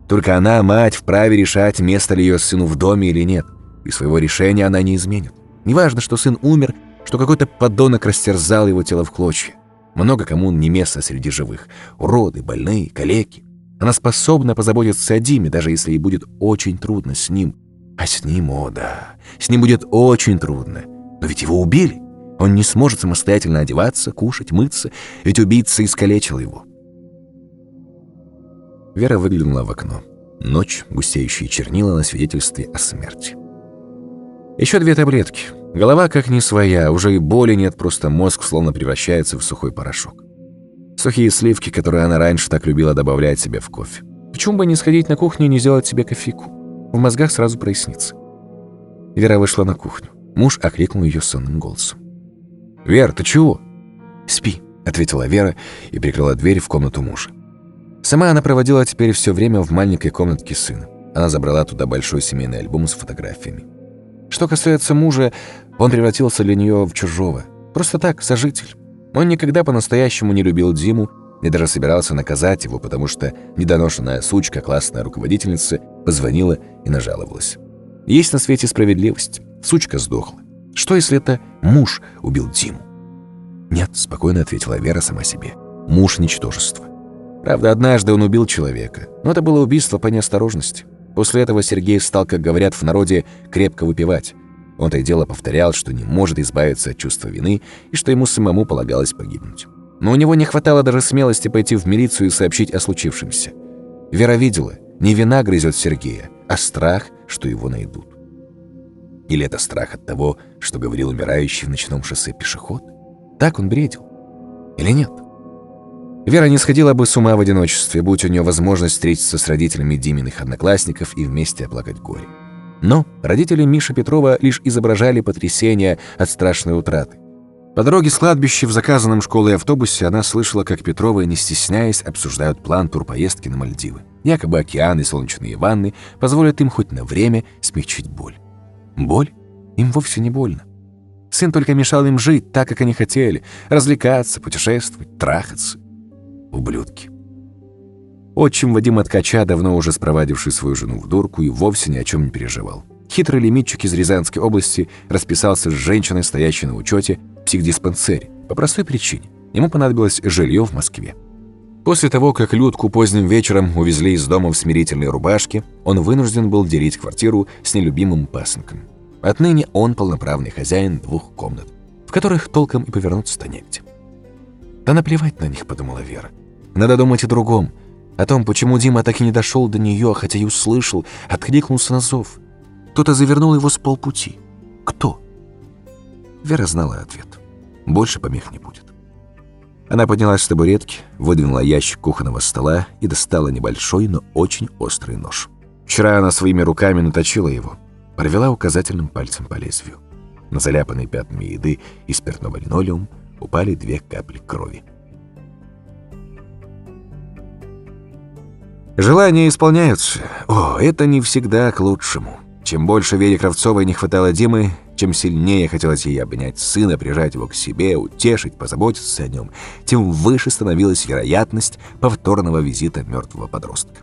Только она, мать, вправе решать, место ли ее сыну в доме или нет. И своего решения она не изменит. Неважно, что сын умер, что какой-то подонок растерзал его тело в клочья. Много кому не место среди живых. Уроды, больные, калеки. Она способна позаботиться о Диме, даже если ей будет очень трудно с ним. А с ним, о да, с ним будет очень трудно. Но ведь его убили. Он не сможет самостоятельно одеваться, кушать, мыться, ведь убийца искалечил его. Вера выглянула в окно. Ночь, густеющие чернила на свидетельстве о смерти. Еще две таблетки. Голова как не своя, уже и боли нет, просто мозг словно превращается в сухой порошок. Сухие сливки, которые она раньше так любила добавлять себе в кофе. Почему бы не сходить на кухню и не сделать себе кофейку? В мозгах сразу прояснится. Вера вышла на кухню. Муж окликнул ее сонным голосом. «Вер, ты чего?» «Спи», — ответила Вера и прикрыла дверь в комнату мужа. Сама она проводила теперь все время в маленькой комнатке сына. Она забрала туда большой семейный альбом с фотографиями. Что касается мужа, он превратился для нее в чужого. Просто так, сожитель. Он никогда по-настоящему не любил Диму и даже собирался наказать его, потому что недоношенная сучка, классная руководительница, позвонила и нажаловалась. Есть на свете справедливость. Сучка сдохла. Что, если это муж убил Диму? «Нет», — спокойно ответила Вера сама себе. «Муж — ничтожество». Правда, однажды он убил человека, но это было убийство по неосторожности. После этого Сергей стал, как говорят в народе, крепко выпивать. Он то и дело повторял, что не может избавиться от чувства вины и что ему самому полагалось погибнуть. Но у него не хватало даже смелости пойти в милицию и сообщить о случившемся. Вера видела, не вина грызет Сергея, а страх, что его найдут. Или это страх от того, что говорил умирающий в ночном шоссе пешеход? Так он бредил? Или нет? Вера не сходила бы с ума в одиночестве, будь у нее возможность встретиться с родителями Диминых одноклассников и вместе оплакать горе. Но родители Миши Петрова лишь изображали потрясение от страшной утраты. По дороге с кладбища в заказанном школой автобусе она слышала, как Петровы, не стесняясь, обсуждают план турпоездки на Мальдивы. Якобы океан и солнечные ванны позволят им хоть на время смягчить боль. Боль? Им вовсе не больно. Сын только мешал им жить так, как они хотели, развлекаться, путешествовать, трахаться. Ублюдки. Отчим Вадима Ткача, давно уже спровадивший свою жену в дурку, и вовсе ни о чем не переживал. Хитрый лимитчик из Рязанской области расписался с женщиной, стоящей на учете в психдиспансере, по простой причине. Ему понадобилось жилье в Москве. После того, как Людку поздним вечером увезли из дома в смирительной рубашке, он вынужден был делить квартиру с нелюбимым пасынком. Отныне он полноправный хозяин двух комнат, в которых толком и повернуться-то негде. «Да наплевать на них», — подумала Вера. «Надо думать о другом, о том, почему Дима так и не дошел до нее, хотя и услышал, откликнулся на зов. Кто-то завернул его с полпути. Кто? Вера знала ответ. Больше помех не будет. Она поднялась с табуретки, выдвинула ящик кухонного стола и достала небольшой, но очень острый нож. Вчера она своими руками наточила его, провела указательным пальцем по лезвию. На заляпанный пятнами еды и спиртного линолеум упали две капли крови. Желания исполняются. О, это не всегда к лучшему. Чем больше Вере Кравцовой не хватало Димы, чем сильнее хотелось ей обнять сына, прижать его к себе, утешить, позаботиться о нем, тем выше становилась вероятность повторного визита мертвого подростка.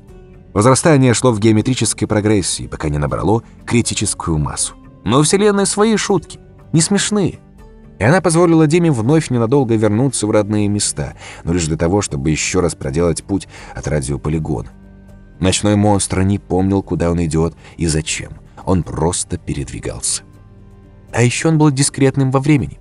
Возрастание шло в геометрической прогрессии, пока не набрало критическую массу. Но у Вселенной свои шутки, не смешные. И она позволила Диме вновь ненадолго вернуться в родные места, но лишь для того, чтобы еще раз проделать путь от радиополигона. Ночной монстр не помнил, куда он идет и зачем. Он просто передвигался. А еще он был дискретным во времени.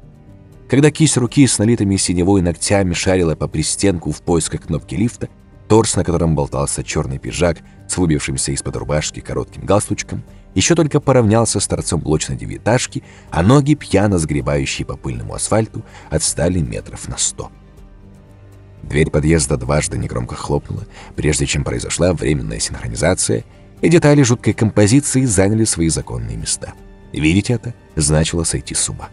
Когда кисть руки с налитыми синевой ногтями шарила по пристенку в поисках кнопки лифта, торс, на котором болтался черный пиджак с выбившимся из-под рубашки коротким галстучком, еще только поравнялся с торцом блочной девятажки, а ноги, пьяно сгребающие по пыльному асфальту, отстали метров на сто. Дверь подъезда дважды негромко хлопнула, прежде чем произошла временная синхронизация, и детали жуткой композиции заняли свои законные места. Видеть это значило сойти с ума.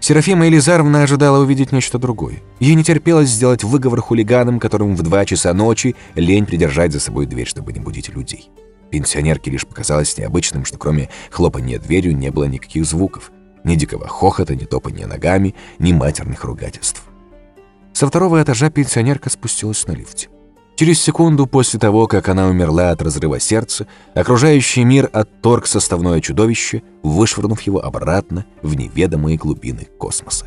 Серафима Елизаровна ожидала увидеть нечто другое. Ей не терпелось сделать выговор хулиганам, которым в два часа ночи лень придержать за собой дверь, чтобы не будить людей. Пенсионерке лишь показалось необычным, что кроме хлопания дверью не было никаких звуков. Ни дикого хохота, ни топания ногами, ни матерных ругательств. Со второго этажа пенсионерка спустилась на лифте. Через секунду после того, как она умерла от разрыва сердца, окружающий мир отторг составное чудовище, вышвырнув его обратно в неведомые глубины космоса.